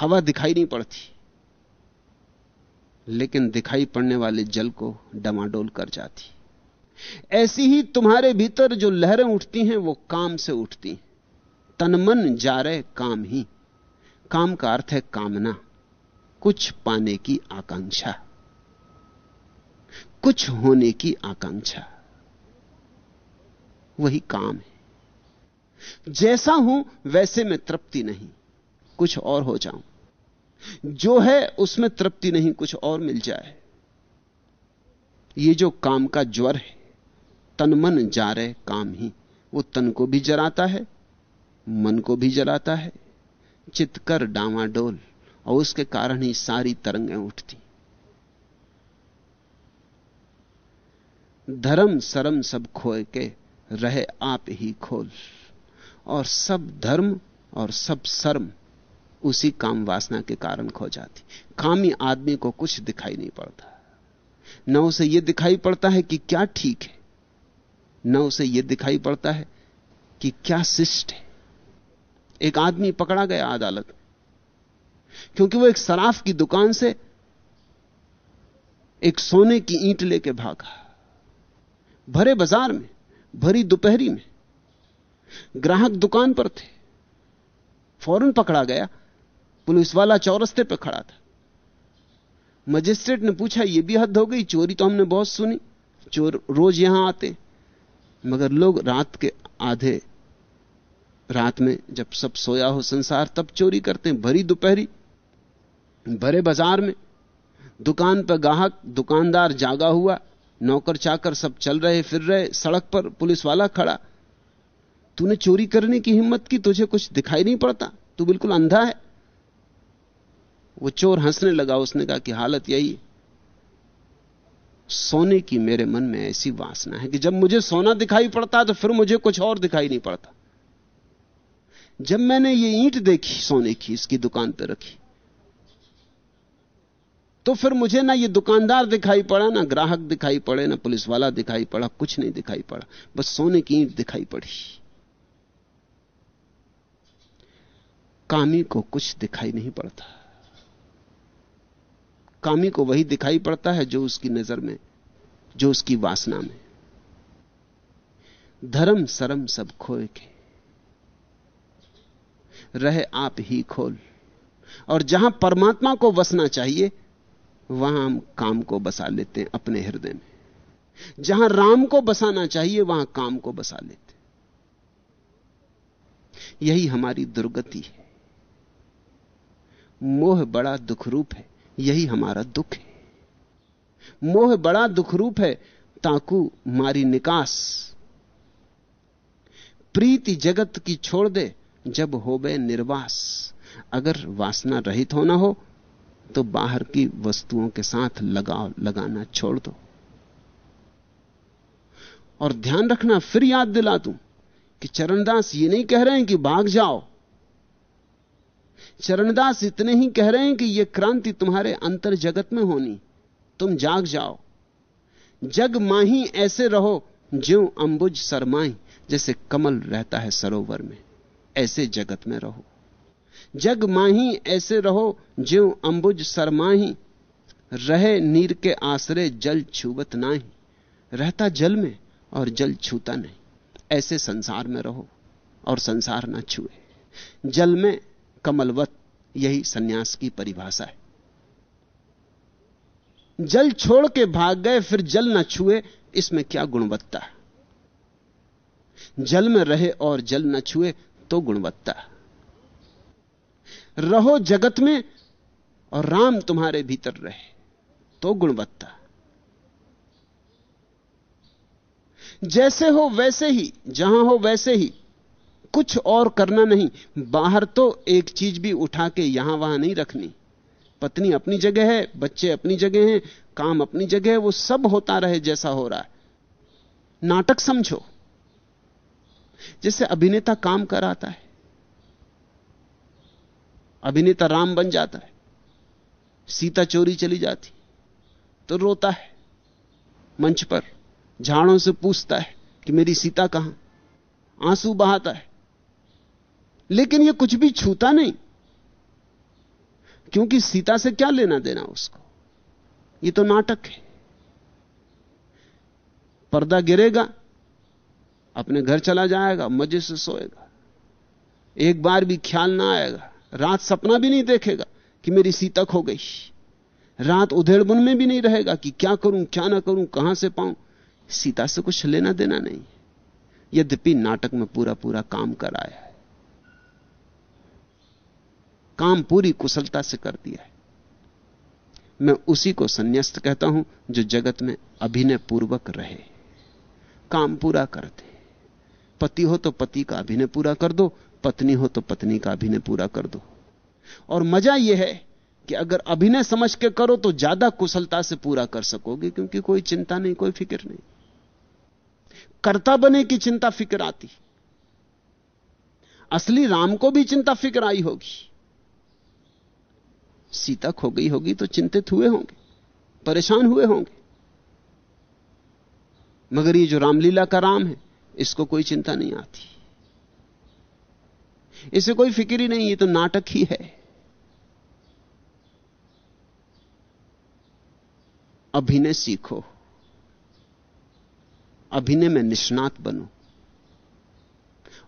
हवा दिखाई नहीं पड़ती। लेकिन दिखाई पड़ने वाले जल को डमाडोल कर जाती। ऐसी ही तुम्हारे भीतर जो लहरें उठती हैं, वो काम से उठती तनमन जा रहे काम ही। काम का अर्थ है कामना। कुछ पाने की आकांक्षा। कुछ होने की आकांक्षा। वही काम है। जैसा हूँ, वैसे मैं तृप्ति नहीं। कुछ और हो जाऊँ। जो है उसमें तृप्ति नहीं, कुछ और मिल जाए। ये जो काम का ज्वर है, तन मन जा रहे काम ही, वो तन को भी जराता है, मन को भी जलाता है। चितकर डावाडोल और उसके कारण ही सारी तरंगें उठती। धर्म सरम सब खोए के रहे आप ही खोल, और सब धर्म और सब शर्म उसी काम वासना के कारण खो जाती। कामी आदमी को कुछ दिखाई नहीं पड़ता। न उसे यह दिखाई पड़ता है कि क्या ठीक है। न उसे यह दिखाई पड़ता है कि क्या शिष्ट है। एक आदमी पकड़ा गया अदालत। क्योंकि वो एक सराफ की दुकान से एक सोने की ईंट लेके भागा। भरे बाज़ार में, भरी दोपहरी में, ग्राहक दुकान पर थे। फ़ौरन पकड़ा गया पुलिस वाला चौरस्ते पर खड़ा था। मजिस्ट्रेट ने पूछा यह भी हद हो गई? चोरी तो हमने बहुत सुनी। चोर रोज यहाँ आते। मगर लोग रात के आधे, रात में जब सब सोया हो संसार, तब चोरी करते हैं। भरी दोपहरी, भरे बाज़ार में। दुकान पर गाहक, दुकानदार जागा हुआ, नौकर चाकर सब चल रहे, फिर रहे, सड़क पर पुलिस वाला खड़ा। तूने चोरी करने की हिम्मत की? तुझे कुछ दिखाई नहीं पड़ता? तू बिल्कुल अंधा है। वो चोर हंसने लगा, उसने कहा कि हालत यही सोने की मेरे मन में ऐसी वासना है कि जब मुझे सोना दिखाई पड़ता तो फिर मुझे कुछ और दिखाई नहीं पड़ता। जब मैंने ये ईंट देखी सोने की, इसकी दुकान पर रखी तो फिर मुझे ना ये दुकानदार दिखाई पड़ा, ना ग्राहक दिखाई पड़े, ना पुलिस वाला दिखाई पड़ा, कुछ नहीं दिखाई पड़ा, बस सोने की ईंट दिखाई पड़ी। कामी को कुछ दिखाई नहीं पड़ता। कामी को वही दिखाई पड़ता है जो उसकी नज़र में, जो उसकी वासना में। धर्म सरम सब खोए के। रहे आप ही खोल। और जहाँ परमात्मा को बसना चाहिए, वहाँ हम काम को बसा लेते हैं अपने हृदय में। जहाँ राम को बसाना चाहिए, वहाँ काम को बसा लेते यही हमारी दुर्गति है। मोह बड़ा दुखरूप है। यही हमारा दुख है। मोह बड़ा दुख रूप है ताकू मारी निकास। प्रीति जगत की छोड़ दे, जब होबे निर्वास। अगर वासना रहित होना हो तो बाहर की वस्तुओं के साथ लगाव लगाना छोड़ दो। और ध्यान रखना, फिर याद दिला दूँ कि चरणदास ये नहीं कह रहे हैं कि भाग जाओ। चरणदास इतने ही कह रहे हैं कि यह क्रांति तुम्हारे अंतर जगत में होनी। तुम जाग जाओ। जग माही ऐसे रहो, ज्यो अंबुज सरमाई जैसे कमल रहता है सरोवर में, ऐसे जगत में रहो। जग माही ऐसे रहो, ज्यो अंबुज सरमाही रहे नीर के आसरे जल छूबत नाही, रहता जल में और जल छूता नहीं, ऐसे संसार में रहो और संसार ना छुए। जल में कमलवत यही सन्यास की परिभाषा है। जल छोड़ के भाग गए, फिर जल न छुए, इसमें क्या गुणवत्ता जल में रहे और जल न छुए तो गुणवत्ता रहो जगत में और राम तुम्हारे भीतर रहे तो गुणवत्ता जैसे हो वैसे ही, जहाँ हो वैसे ही कुछ और करना नहीं। बाहर तो एक चीज़ भी उठा के यहाँ वहाँ नहीं रखनी। पत्नी अपनी जगह है, बच्चे अपनी जगह हैं, काम अपनी जगह है, वो सब होता रहे जैसा हो रहा है। नाटक समझो। जैसे अभिनेता काम कराता है। अभिनेता राम बन जाता है। सीता चोरी चली जाती तो रोता है। मंच पर झाड़ों से पूछता है कि मेरी सीता कहाँ? आँसू बहाता है। लेकिन यह कुछ भी छूता नहीं। क्योंकि सीता से क्या लेना देना उसको? यह तो नाटक है। पर्दा गिरेगा, अपने घर चला जाएगा, मज़े से सोएगा। एक बार भी ख्याल ना आएगा। रात सपना भी नहीं देखेगा कि मेरी सीता खो गई। रात उधेड़बुन में भी नहीं रहेगा कि क्या करूँ, क्या ना करूँ, कहाँ से पाऊँ। सीता से कुछ लेना देना नहीं। यद्यपि नाटक में पूरा पूरा काम कराया है। काम पूरी कुशलता से कर दिया है। मैं उसी को संन्यास्त कहता हूँ, जो जगत में अभिनय पूर्वक रहे। काम पूरा कर दे पति हो तो पति का अभिनय पूरा कर दो, पत्नी हो तो पत्नी का अभिनय पूरा कर दो। और मज़ा यह है कि अगर अभिनय समझ के करो तो ज़्यादा कुशलता से पूरा कर सकोगे, क्योंकि कोई चिंता नहीं, कोई फ़िक्र नहीं। कर्ता बने की चिंता फ़िक्र आती। असली राम को भी चिंता फ़िक्र आई होगी। सीता खो गई होगी तो चिंतित हुए होंगे, परेशान हुए होंगे। मगर ये जो रामलीला का राम है, इसको कोई चिंता नहीं आती। इसे कोई फ़िक्र ही नहीं, ये तो नाटक ही है। अभिनय सीखो। अभिनय में निष्णात बनो।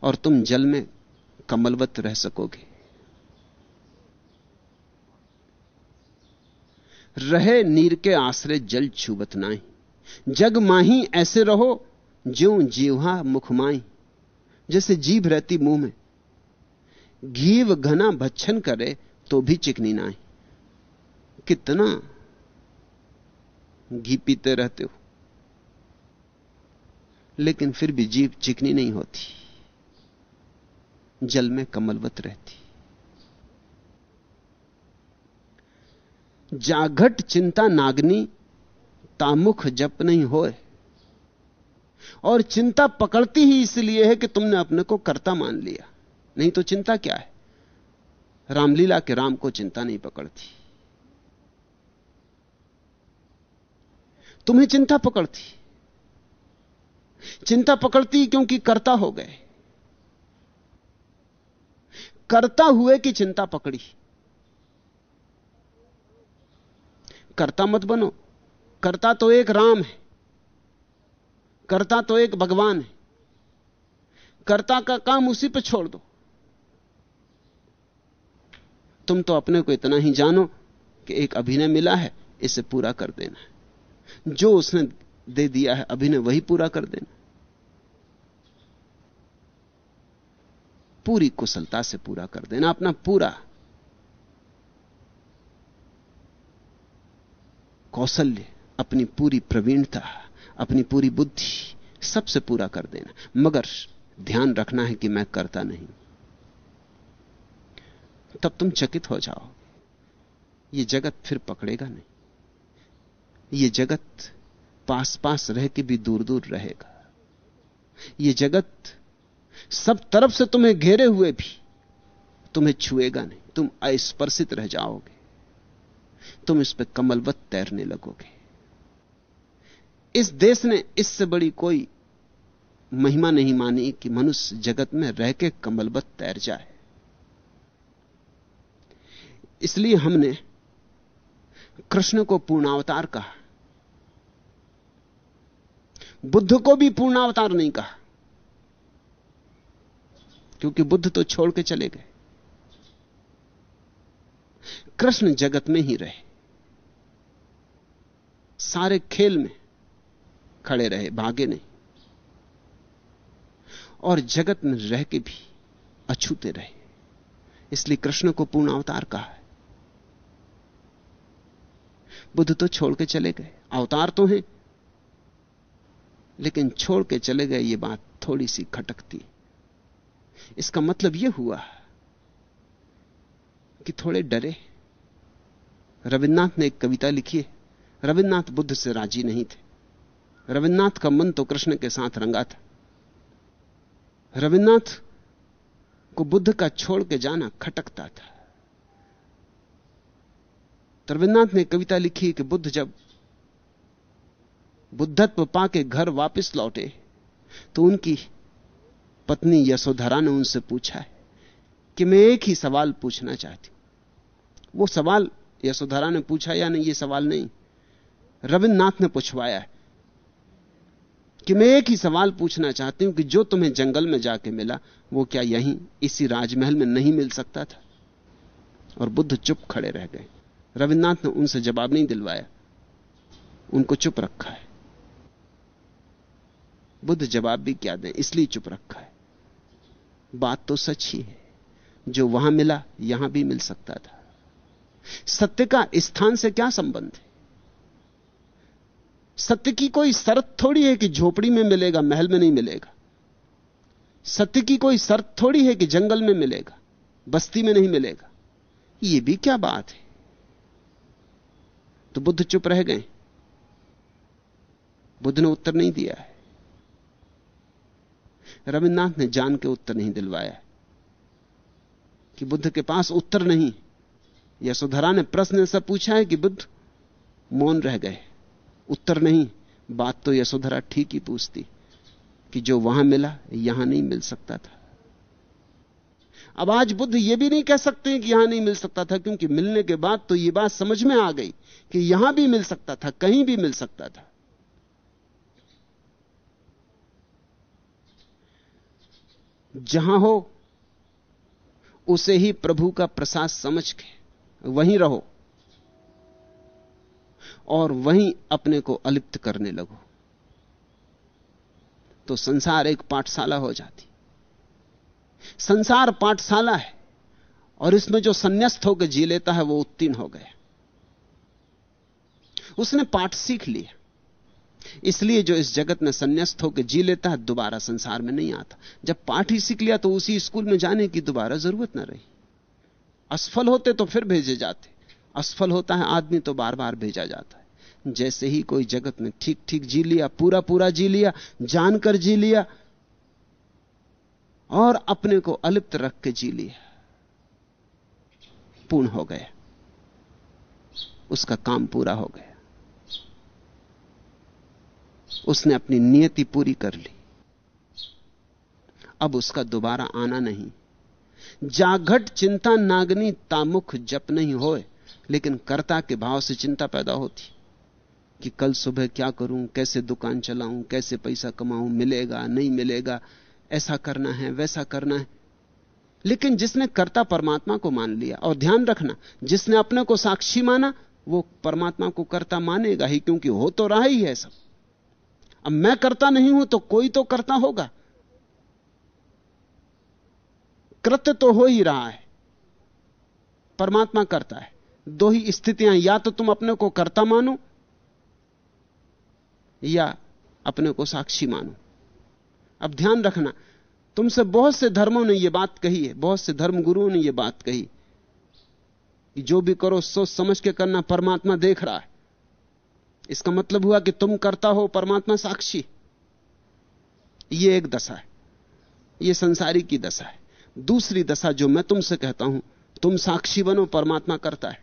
और तुम जल में कमलवत रह सकोगे। रहे नीर के आश्रय जल छुबत नाई जग माही ऐसे रहो, ज्यो जीवा मुखमाई जैसे जीभ रहती मुँह में, घीव घना भच्छन करे तो भी चिकनी ना कितना घी पीते रहते हो। लेकिन फिर भी जीभ चिकनी नहीं होती। जल में कमलवत रहती। जाघट चिंता नागनी, तामुख जप नहीं होए। और चिंता पकड़ती ही इसलिए है कि तुमने अपने को कर्ता मान लिया। नहीं तो चिंता क्या है? रामलीला के राम को चिंता नहीं पकड़ती। तुम्हें चिंता पकड़ती। चिंता पकड़ती क्योंकि कर्ता हो गए। कर्ता हुए कि चिंता पकड़ी। कर्ता मत बनो। कर्ता तो एक राम है। कर्ता तो एक भगवान है। कर्ता का काम उसी पर छोड़ दो। तुम तो अपने को इतना ही जानो कि एक अभिनय मिला है, इसे पूरा कर देना जो उसने दे दिया है, अभिनय वही पूरा कर देना पूरी कुशलता से पूरा कर देना, अपना पूरा कौशल्य, अपनी पूरी प्रवीणता, अपनी पूरी बुद्धि, सबसे पूरा कर देना। मगर ध्यान रखना है कि मैं करता नहीं। तब तुम चकित हो जाओ। ये जगत फिर पकड़ेगा नहीं। ये जगत पास पास रह के भी दूर दूर रहेगा। ये जगत सब तरफ़ से तुम्हें घेरे हुए भी तुम्हें छुएगा नहीं। तुम अस्पर्शित रह जाओगे। तुम इस पर कमलवत तैरने लगोगे। इस देश ने इससे बड़ी कोई महिमा नहीं मानी कि मनुष्य जगत में रह के कमलवत तैर जाए। इसलिए हमने कृष्ण को पूर्णावतार कहा। बुद्ध को भी पूर्णावतार नहीं कहा। क्योंकि बुद्ध तो छोड़ के चले गए। कृष्ण जगत में ही रहे। सारे खेल में खड़े रहे, भागे नहीं। और जगत में रह के भी अछूते रहे। इसलिए कृष्ण को पूर्ण अवतार कहा है। बुद्ध तो छोड़ के चले गए। अवतार तो हैं, लेकिन छोड़ के चले गए, ये बात थोड़ी सी खटकती। इसका मतलब यह हुआ कि थोड़े डरे। रविन्द्रनाथ ने एक कविता लिखी है। रविन्द्रनाथ बुद्ध से राज़ी नहीं थे। रविन्द्रनाथ का मन तो कृष्ण के साथ रंगा था। रविन्द्रनाथ को बुद्ध का छोड़ के जाना खटकता था। रविन्द्रनाथ ने कविता लिखी कि बुद्ध जब बुद्धत्व पाके घर वापस लौटे तो उनकी पत्नी यशोधरा ने उनसे पूछा है कि मैं एक ही सवाल पूछना चाहती वो सवाल यशोधरा ने पूछा या नहीं ये सवाल नहीं? रविन्द्रनाथ ने पूछवाया कि मैं एक ही सवाल पूछना चाहती हूँ कि जो तुम्हें जंगल में जाके मिला, वो क्या यहीं इसी राजमहल में नहीं मिल सकता था? और बुद्ध चुप खड़े रह गए। रविन्द्रनाथ ने उनसे जवाब नहीं दिलवाया। उनको चुप रखा है। बुद्ध जवाब भी क्या दें? इसलिए चुप रखा है। बात तो सच ही है। जो वहाँ मिला, यहाँ भी मिल सकता था। सत्य का स्थान से क्या संबंध है? सत्य की कोई शर्त थोड़ी है कि झोपड़ी में मिलेगा, महल में नहीं मिलेगा? सत्य की कोई शर्त थोड़ी है कि जंगल में मिलेगा, बस्ती में नहीं मिलेगा? यह भी क्या बात है? तो बुद्ध चुप रह गए। बुद्ध ने उत्तर नहीं दिया है। रविन्द्रनाथ ने जान के उत्तर नहीं दिलवाया कि बुद्ध के पास उत्तर नहीं यशोधरा ने प्रश्न ऐसा पूछा है कि बुद्ध मौन रह गए। उत्तर नहीं। बात तो यशोधरा ठीक ही पूछती कि जो वहाँ मिला, यहाँ नहीं मिल सकता था। अब आज बुद्ध यह भी नहीं कह सकते कि यहाँ नहीं मिल सकता था, क्योंकि मिलने के बाद तो यह बात समझ में आ गई कि यहाँ भी मिल सकता था, कहीं भी मिल सकता था। जहाँ हो, उसे ही प्रभु का प्रसाद समझ के वहीं रहो और वहीं अपने को अलिप्त करने लगो। तो संसार एक पाठशाला हो जाती। संसार पाठशाला है और इसमें जो संन्यास्त होकर जी लेता है वो उत्तीर्ण हो गया। उसने पाठ सीख लिया। इसलिए जो इस जगत में संन्यास्त होकर जी लेता है, दोबारा संसार में नहीं आता। जब पाठ ही सीख लिया तो उसी स्कूल में जाने की दोबारा ज़रूरत ना रही। असफल होते तो फिर भेजे जाते। असफल होता है आदमी तो बार बार भेजा जाता है। जैसे ही कोई जगत में ठीक ठीक जी लिया पूरा पूरा जी लिया, जानकर जी लिया, और अपने को अलिप्त रख के जी लिया, पूर्ण हो गया। उसका काम पूरा हो गया। उसने अपनी नियति पूरी कर ली। अब उसका दोबारा आना नहीं। जाघट चिंता नागनी तामुख जप नहीं होए, लेकिन कर्ता के भाव से चिंता पैदा होती। कि कल सुबह क्या करूँ, कैसे दुकान चलाऊं, कैसे पैसा कमाऊं, मिलेगा, नहीं मिलेगा, ऐसा करना है, वैसा करना है। लेकिन जिसने कर्ता परमात्मा को मान लिया, और ध्यान रखना, जिसने अपने को साक्षी माना, वो परमात्मा को कर्ता मानेगा ही, क्योंकि हो तो रहा ही है सब। अब मैं करता नहीं हूँ तो कोई तो करता होगा। कृत्य तो हो ही रहा है। परमात्मा करता है। दो ही स्थितियाँ, या तो तुम अपने को कर्ता मानो, या अपने को साक्षी मानो। अब ध्यान रखना, तुमसे बहुत से धर्मों ने यह बात कही है, बहुत से धर्म गुरुओं ने यह बात कही। कि जो भी करो, सोच समझ के करना, परमात्मा देख रहा है। इसका मतलब हुआ कि तुम करता हो, परमात्मा साक्षी। यह एक दशा है। यह संसारी की दशा है। दूसरी दशा जो मैं तुमसे कहता हूँ, तुम साक्षी बनो, परमात्मा करता है।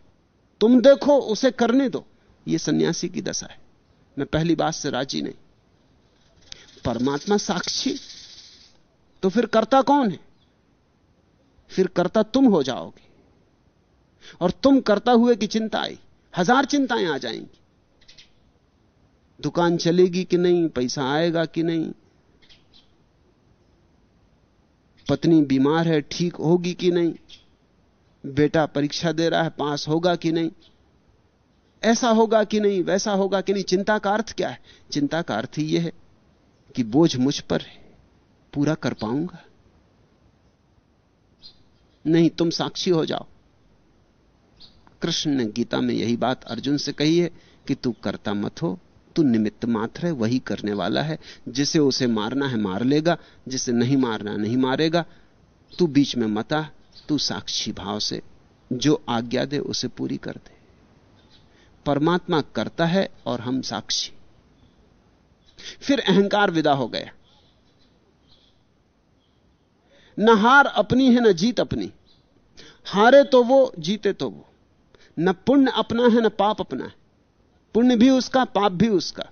तुम देखो, उसे करने दो। यह सन्यासी की दशा है। मैं पहली बात से राज़ी नहीं। परमात्मा साक्षी? तो फिर करता कौन है? फिर करता तुम हो जाओगे। और तुम करता हुए की चिंता आई। हज़ार चिंताएँ आ जाएँगी। दुकान चलेगी कि नहीं? पैसा आएगा कि नहीं? पत्नी बीमार है, ठीक होगी कि नहीं? बेटा परीक्षा दे रहा है, पास होगा कि नहीं? ऐसा होगा कि नहीं, वैसा होगा कि नहीं? चिंता का अर्थ क्या है? चिंता का अर्थ ही यह है कि बोझ मुझ पर है। पूरा कर पाऊँगा। नहीं, तुम साक्षी हो जाओ। कृष्ण ने गीता में यही बात अर्जुन से कही है कि तू करता मत हो। तू निमित्त मात्र है, वही करने वाला है। जिसे उसे मारना है, मार लेगा। जिसे नहीं मारना, नहीं मारेगा। तू बीच में मता तू साक्षी भाव से। जो आज्ञा दे, उसे पूरी कर दे। परमात्मा करता है और हम साक्षी। फिर अहंकार विदा हो गया। न हार अपनी है, न जीत अपनी। हारे तो वो, जीते तो वो। न पुण्य अपना है, न पाप अपना है। पुण्य भी उसका, पाप भी उसका।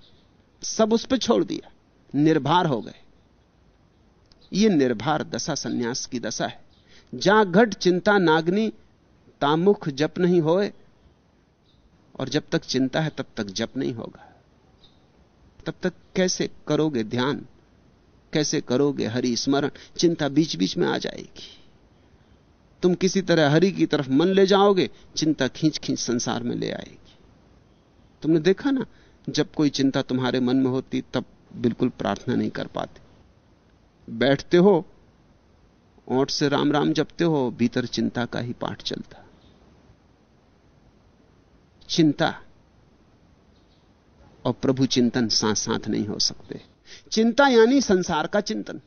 सब उस पर छोड़ दिया। निर्भर हो गए। यह निर्भर दशा संन्यास की दशा है। जा घट चिंता नागनी, तामुख जप नहीं होए, और जब तक चिंता है तब तक जप नहीं होगा। तब तक कैसे करोगे ध्यान? कैसे करोगे हरि स्मरण? चिंता बीच बीच में आ जाएगी। तुम किसी तरह हरि की तरफ़ मन ले जाओगे, चिंता खींच खींच संसार में ले आएगी। तुमने देखा ना, जब कोई चिंता तुम्हारे मन में होती, तब बिल्कुल प्रार्थना नहीं कर पाते। बैठते हो, ओठ से राम राम जपते हो, भीतर चिंता का ही पाठ चलता। चिंता और प्रभु चिंतन साथ साथ नहीं हो सकते। चिंता यानी संसार का चिंतन।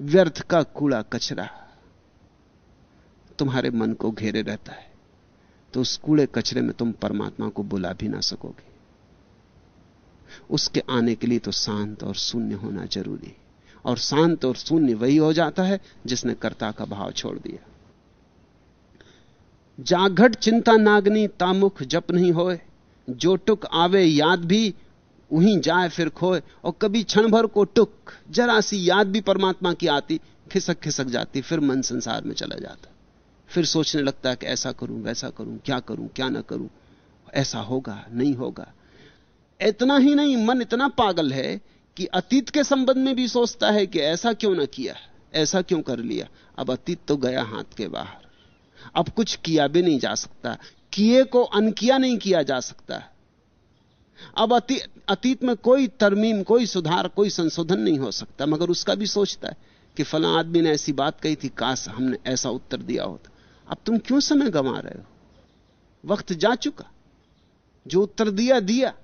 व्यर्थ का कूड़ा कचरा तुम्हारे मन को घेरे रहता है तो उस कूड़े कचरे में तुम परमात्मा को बुला भी ना सकोगे। उसके आने के लिए तो शांत और शून्य होना ज़रूरी और शांत और शून्य वही हो जाता है जिसने कर्ता का भाव छोड़ दिया। जाघट चिंता नागनी तामुख जप नहीं होए, जो टुक आवे याद भी वहीं जाए फिर खोए, और कभी क्षण भर को टुक जरा सी याद भी परमात्मा की आती, खिसक खिसक जाती, फिर मन संसार में चला जाता। फिर सोचने लगता है कि ऐसा करूँ वैसा करूँ क्या करूँ क्या ना करूँ। ऐसा होगा नहीं होगा। इतना ही नहीं मन इतना पागल है कि अतीत के संबंध में भी सोचता है कि ऐसा क्यों ना किया ऐसा क्यों कर लिया। अब अतीत तो गया हाथ के बाहर। अब कुछ किया भी नहीं जा सकता। किए को अनकिया नहीं किया जा सकता। अब अती, अतीत में कोई तरमीम कोई सुधार कोई संशोधन नहीं हो सकता। मगर उसका भी सोचता है कि फला आदमी ने ऐसी बात कही थी काश हमने ऐसा उत्तर दिया होता। अब तुम क्यों समय गंवा रहे हो? वक्त जा चुका। जो उत्तर दिया दिया।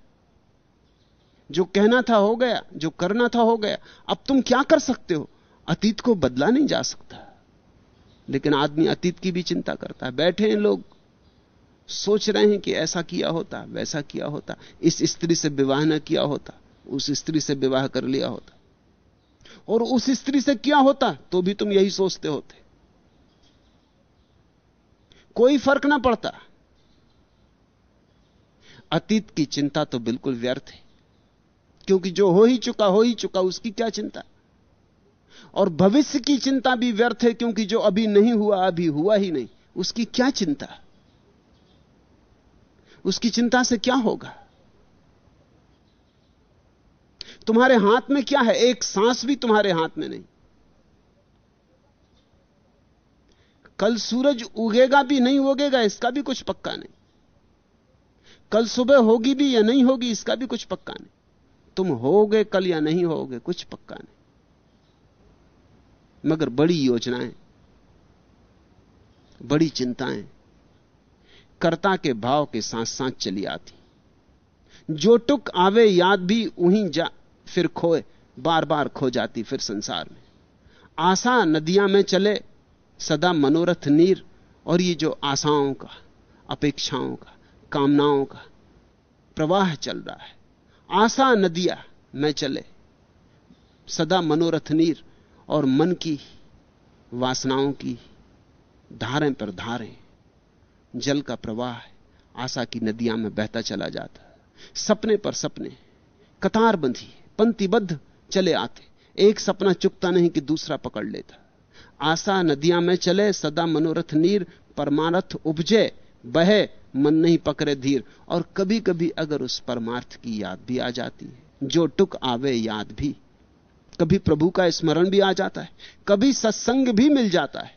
जो कहना था, हो गया। जो करना था, हो गया। अब तुम क्या कर सकते हो? अतीत को बदला नहीं जा सकता। लेकिन आदमी अतीत की भी चिंता करता है। बैठे हैं लोग। सोच रहे हैं कि ऐसा किया होता, वैसा किया होता। इस स्त्री से विवाह न किया होता। उस स्त्री से विवाह कर लिया होता। और उस स्त्री से क्या होता तो भी तुम यही सोचते होते। कोई फ़र्क ना पड़ता। अतीत की चिंता तो बिल्कुल व्यर्थ है। क्योंकि जो हो ही चुका, हो ही चुका, उसकी क्या चिंता? और भविष्य की चिंता भी व्यर्थ है, क्योंकि जो अभी नहीं हुआ, अभी हुआ ही नहीं। उसकी क्या चिंता? उसकी चिंता से क्या होगा? तुम्हारे हाथ में क्या है? एक सांस भी तुम्हारे हाथ में नहीं। कल सूरज उगेगा भी नहीं, उगेगा, इसका भी कुछ पक्का नहीं। कल सुबह होगी भी या नहीं होगी, इसका भी कुछ पक्का नहीं। तुम होगे कल या नहीं होगे, कुछ पक्का नहीं। मगर बड़ी योजनाएँ, बड़ी चिंताएँ, कर्ता के भाव के साथ साथ चली आती। जो टुक आवे याद भी वहीं जा, फिर खोए बार बार खो जाती फिर संसार में। आशा नदियाँ में चले सदा मनोरथ नीर और ये जो आशाओं का, अपेक्षाओं का, कामनाओं का प्रवाह चल रहा है। आशा नदिया में चले। सदा मनोरथ नीर और मन की वासनाओं की धारें पर धारें। जल का प्रवाह आशा की नदियाँ में बहता चला जाता। सपने पर सपने। कतार बंधी। पंक्तिबद्ध चले आते। एक सपना चुकता नहीं कि दूसरा पकड़ लेता। आशा नदियाँ में चले, सदा मनोरथ नीर, परमारथ उपजे, बहे, मन नहीं पकड़े धीर। और कभी कभी अगर उस परमार्थ की याद भी आ जाती है, जो टुक आवे याद भी। कभी प्रभु का स्मरण भी आ जाता है, कभी सत्संग भी मिल जाता है,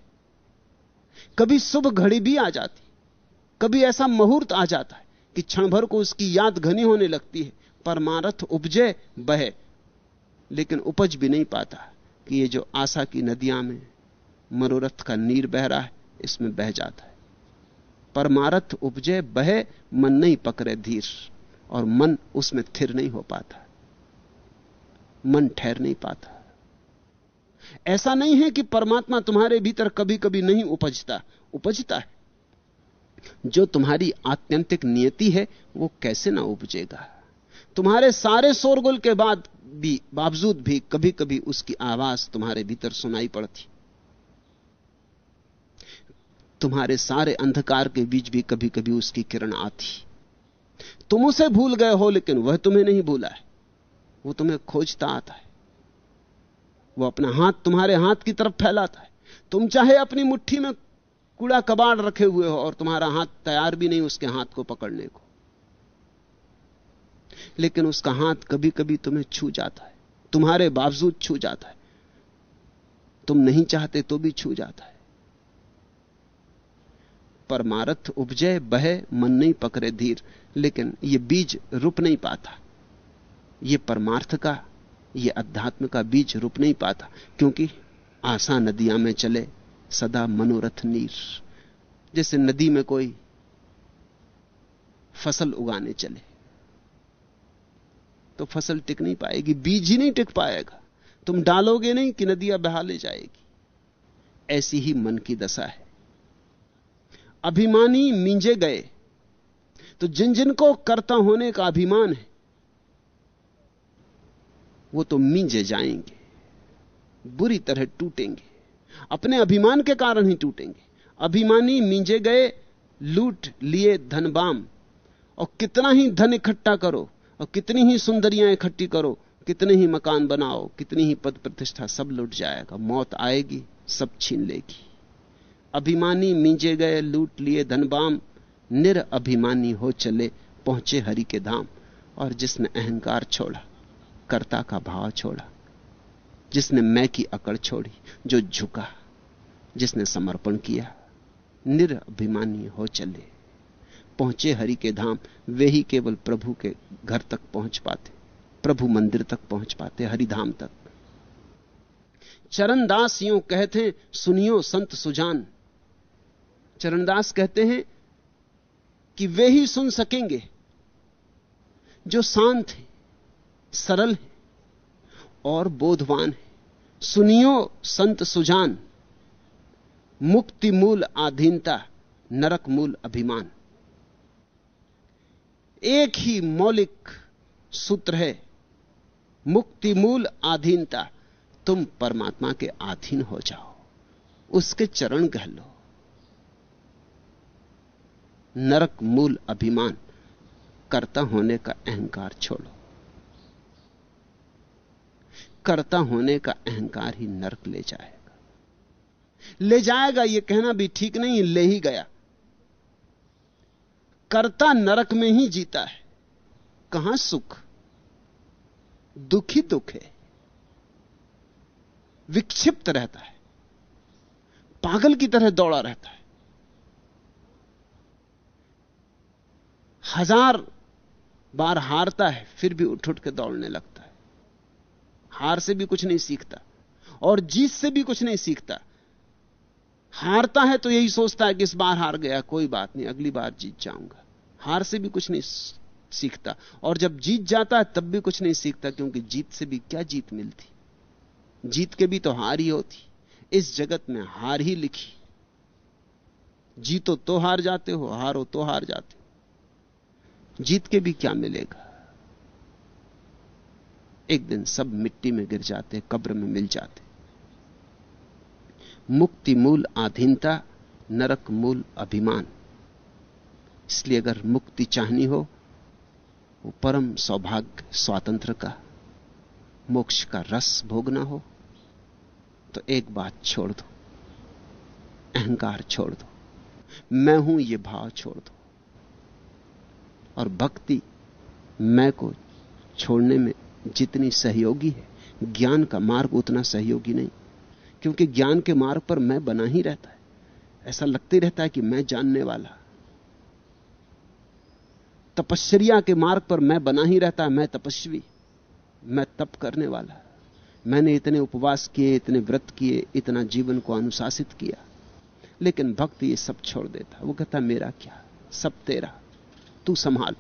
कभी शुभ घड़ी भी आ जाती कभी ऐसा मुहूर्त आ जाता है कि क्षण भर को उसकी याद घनी होने लगती है, परमारथ उपजे, बहे। लेकिन उपज भी नहीं पाता कि ये जो आशा की नदियाँ में मनोरथ का नीर बह रहा है, इसमें बह जाता है। परमारथ उपजे, बहे, मन नहीं पकड़े धीर, और मन उसमें थिर नहीं हो पाता। मन ठहर नहीं पाता। ऐसा नहीं है कि परमात्मा तुम्हारे भीतर कभी कभी नहीं उपजता। उपजता है। जो तुम्हारी आत्यंतिक नियति है, वो कैसे ना उपजेगा? तुम्हारे सारे शोरगुल के बाद भी, बावजूद भी कभी कभी उसकी आवाज़ तुम्हारे भीतर सुनाई पड़ती। तुम्हारे सारे अंधकार के बीच भी कभी कभी उसकी किरण आती। तुम उसे भूल गए हो, लेकिन वह तुम्हें नहीं भूला है। वो तुम्हें खोजता आता है। वो अपना हाथ तुम्हारे हाथ की तरफ़ फैलाता है। तुम चाहे अपनी मुट्ठी में कूड़ा कबाड़ रखे हुए हो और तुम्हारा हाथ तैयार भी नहीं उसके हाथ को पकड़ने को। लेकिन उसका हाथ कभी कभी तुम्हें छू जाता है। तुम्हारे बावजूद छू जाता है। तुम नहीं चाहते तो भी छू जाता है। परमारथ उपजय बहे, मन नहीं पकड़े धीर। लेकिन यह बीज रुप नहीं पाता। यह परमार्थ का यह अध्यात्म का बीज रुप नहीं पाता, क्योंकि आशा नदियाँ में चले सदा मनोरथ नीर। जैसे नदी में कोई फ़सल उगाने चले तो फ़सल टिक नहीं पाएगी, बीज ही नहीं टिक पाएगा। तुम डालोगे नहीं कि नदियाँ बहा ले जाएगी। ऐसी ही मन की दशा है। अभिमानी मिंजे गए। तो जिन जिन को कर्ता होने का अभिमान है, वो तो मींजे जाएँगे, बुरी तरह टूटेंगे। अपने अभिमान के कारण ही टूटेंगे। अभिमानी मींजे गए, लूट लिए धनबाम। और कितना ही धन इकट्ठा करो, और कितनी ही सुंदरियाँ इकट्ठी करो, कितने ही मकान बनाओ, कितनी ही पद प्रतिष्ठा, सब लुट जाएगा। मौत आएगी, सब छीन लेगी। अभिमानी मींजे गए, लूट लिए धनबाम। निर अभिमानी हो चले, पहुँचे हरि के धाम। और जिसने अहंकार छोड़ा, कर्ता का भाव छोड़ा, जिसने मैं की अकड़ छोड़ी, जो झुका, जिसने समर्पण किया निरअभिमानी हो चले। पहुँचे हरि के धाम, वे ही केवल प्रभु के घर तक पहुँच पाते, प्रभु मंदिर तक पहुँच पाते, हरिधाम तक। चरणदास यूँ कहते सुनियो संत सुजान। चरणदास कहते हैं कि वे ही सुन सकेंगे, जो शांत है, सरल है और बोधवान है। सुनियो संत सुजान मुक्ति मूल आधीनता, नरक मूल अभिमान। एक ही मौलिक सूत्र है मुक्ति मूल आधीनता, तुम परमात्मा के अधीन हो जाओ, उसके चरण कह लो। नरक मूल अभिमान, कर्ता होने का अहंकार छोड़ो। कर्ता होने का अहंकार ही नरक ले जाएगा। ले जाएगा यह कहना भी ठीक नहीं, ले ही गया। कर्ता नरक में ही जीता है। कहाँ सुख? दुखी दुख है। विक्षिप्त रहता है। पागल की तरह दौड़ा रहता है। हज़ार बार हारता है, फिर भी उठ उठ के दौड़ने लगता है। हार से भी कुछ नहीं सीखता और जीत से भी कुछ नहीं सीखता। हारता है तो यही सोचता है कि इस बार हार गया, कोई बात नहीं, अगली बार जीत जाऊँगा। हार से भी कुछ नहीं सीखता और जब जीत जाता है, तब भी कुछ नहीं सीखता, क्योंकि जीत से भी क्या जीत मिलती? जीत के भी तो हार ही होती, इस जगत में हार ही लिखी। जीतो तो हार जाते हो, हारो तो हार जाते जीत के भी क्या मिलेगा? एक दिन सब मिट्टी में गिर जाते, कब्र में मिल जाते। मुक्ति मूल आधीनता, नरक मूल अभिमान। इसलिए अगर मुक्ति चाहनी हो, वो परम सौभाग्य, स्वातंत्र का, मोक्ष का रस भोगना हो तो एक बात छोड़ दो। अहंकार छोड़ दो। मैं हूँ ये भाव छोड़ दो। और भक्ति मैं को छोड़ने में जितनी सहयोगी है, ज्ञान का मार्ग उतना सहयोगी नहीं। क्योंकि ज्ञान के मार्ग पर मैं बना ही रहता है। ऐसा लगते रहता है कि मैं जानने वाला। तपश्चर्या के मार्ग पर मैं बना ही रहता है मैं तपस्वी, मैं तप करने वाला। मैंने इतने उपवास किए, इतने व्रत किए, इतना जीवन को अनुशासित किया। लेकिन भक्त ये सब छोड़ देता। वो कहता, मेरा क्या? सब तेरा। तू संभाल।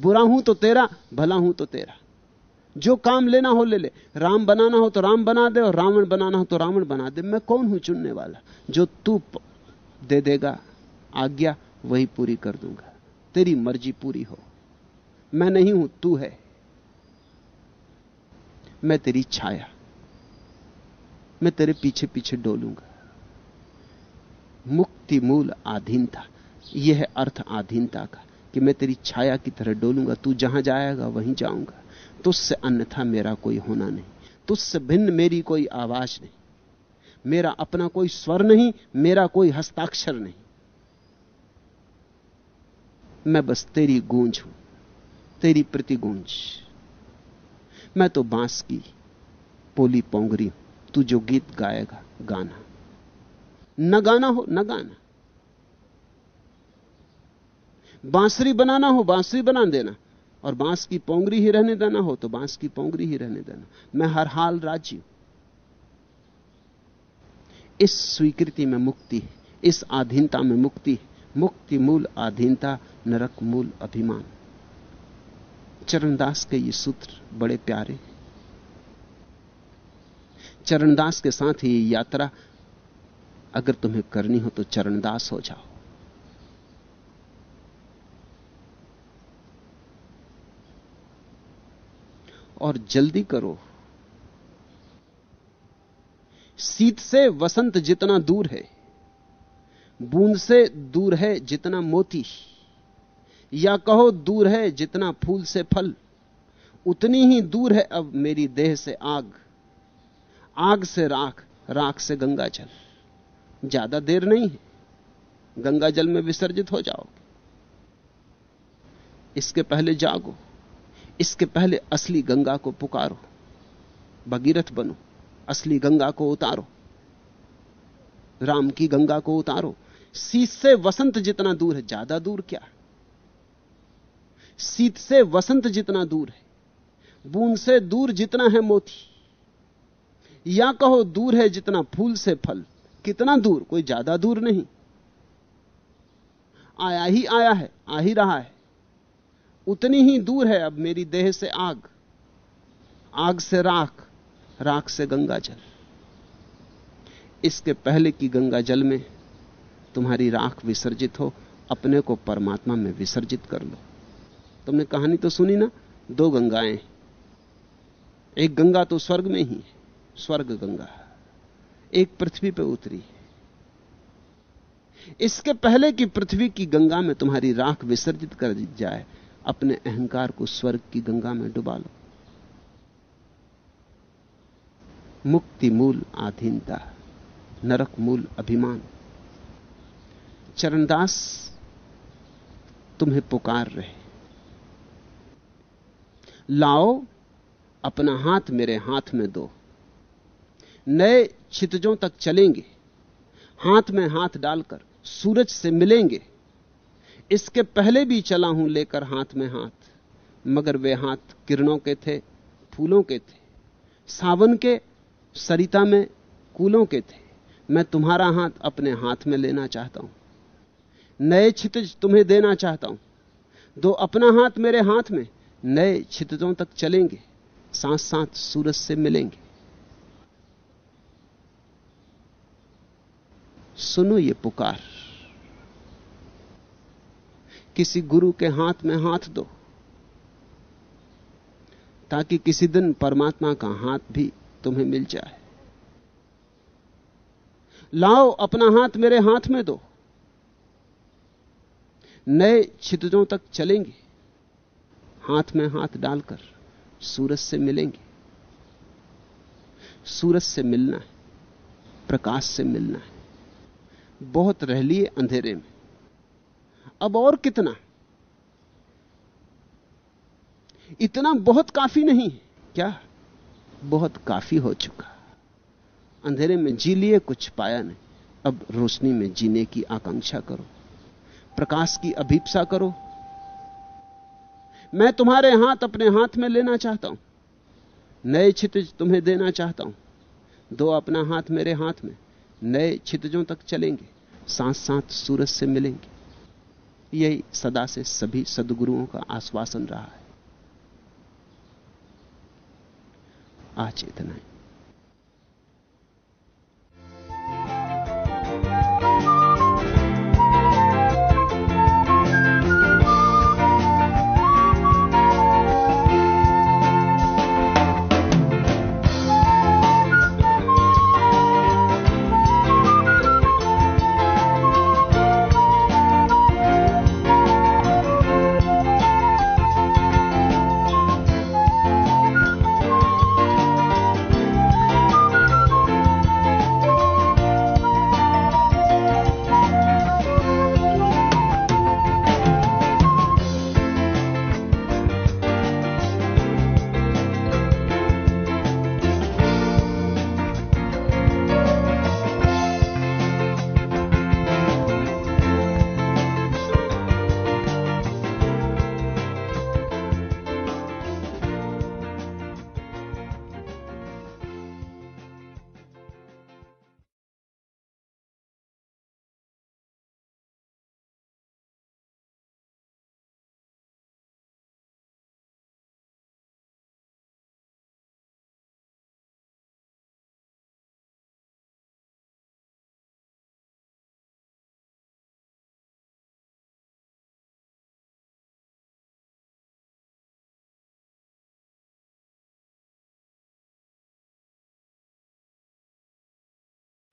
बुरा हूँ तो तेरा, भला हूँ तो तेरा। जो काम लेना हो ले ले। राम बनाना हो तो राम बना दे और रावण बनाना हो तो रावण बना दे। मैं कौन हूँ चुनने वाला? जो तू दे देगा, आज्ञा वही पूरी कर दूँगा। तेरी मर्ज़ी पूरी हो। मैं नहीं हूँ, तू है। मैं तेरी छाया। मैं तेरे पीछे पीछे डोलूँगा। मुक्ति मूल आधीनता। यह है अर्थ आधीनता का। कि मैं तेरी छाया की तरह डोलूँगा, तू जहाँ जाएगा वहीं जाऊँगा। तुझसे अन्यथा मेरा कोई होना नहीं। तुझसे भिन्न मेरी कोई आवाज़ नहीं। मेरा अपना कोई स्वर नहीं, मेरा कोई हस्ताक्षर नहीं। मैं बस तेरी गूंज हूँ, तेरी प्रतिगूंज। मैं तो बाँस की पोली पोंगरी तू जो गीत गाएगा, गाना। न गाना हो, न गाना। बांसुरी बनाना हो, बांसुरी बना देना। और बाँस की पोंगरी ही रहने देना हो तो बाँस की पोंगरी ही रहने देना। मैं हर हाल राज़ी इस स्वीकृति में मुक्ति इस आधीनता में मुक्ति मुक्ति मूल आधीनता, नरक मूल अभिमान। चरणदास के ये सूत्र बड़े प्यारे चरणदास के साथ ही यात्रा, अगर तुम्हें करनी हो तो चरणदास हो जाओ। और जल्दी करो। शीत से वसंत जितना दूर है, बूंद से दूर है जितना मोती, या कहो दूर है जितना फूल से फल, उतनी ही दूर है अब मेरी देह से आग आग से राख राख से गंगा जल। ज़्यादा देर नहीं है, गंगा जल में विसर्जित हो जाओगे। इसके पहले जागो। इसके पहले असली गंगा को पुकारो, भगीरथ बनो, असली गंगा को उतारो, राम की गंगा को उतारो। शीत से वसंत जितना दूर है, ज़्यादा दूर क्या? शीत से वसंत जितना दूर है, बूंद से दूर जितना है मोती, या कहो दूर है जितना फूल से फल, कितना दूर? कोई ज़्यादा दूर नहीं। आया ही आया है, आ ही रहा है। उतनी ही दूर है अब मेरी देह से आग। आग से राख राख से गंगा जल। इसके पहले की गंगा जल में तुम्हारी राख विसर्जित हो, अपने को परमात्मा में विसर्जित कर लो। तुमने कहानी तो सुनी ना? दो गंगाएँ। एक गंगा तो स्वर्ग में ही है। स्वर्ग गंगा। एक पृथ्वी पर उतरी इसके पहले कि पृथ्वी की गंगा में तुम्हारी राख विसर्जित कर जाए अपने अहंकार को स्वर्ग की गंगा में डुबा लो। मुक्ति मूल आधीनता, नरक मूल अभिमान। चरणदास, तुम्हें पुकार रहे। लाओ, अपना हाथ मेरे हाथ में दो। नए छितजों तक चलेंगे। हाथ में हाथ डालकर सूरज से मिलेंगे। इसके पहले भी चला हूँ लेकर हाथ में हाथ, मगर वे हाथ किरणों के थे, फूलों के थे। सावन के सरिता में कूलों के थे। मैं तुम्हारा हाथ अपने हाथ में लेना चाहता हूँ। नए छितज तुम्हें देना चाहता हूँ। दो अपना हाथ मेरे हाथ में, नए छितजों तक चलेंगे। साथ साथ सूरज से मिलेंगे। सुनो ये पुकार। किसी गुरु के हाथ में हाथ दो। ताकि किसी दिन परमात्मा का हाथ भी तुम्हें मिल जाए। लाओ, अपना हाथ मेरे हाथ में दो। नए छितजों तक चलेंगे। हाथ में हाथ डालकर सूरज से मिलेंगे। सूरज से मिलना है, प्रकाश से मिलना है। बहुत रह लिए अंधेरे में। अब और कितना? इतना बहुत काफ़ी नहीं क्या? बहुत काफ़ी हो चुका। अंधेरे में जी लिए, कुछ पाया नहीं। अब रोशनी में जीने की आकांक्षा करो। प्रकाश की अभीपसा करो। मैं तुम्हारे हाथ अपने हाथ में लेना चाहता हूँ। नए छितज तुम्हें देना चाहता हूँ। दो अपना हाथ मेरे हाथ में। नए छितजों तक चलेंगे। साथ साथ सूरज से मिलेंगे। यही सदा से सभी सदगुरुओं का आश्वासन रहा है। आज इतना ही।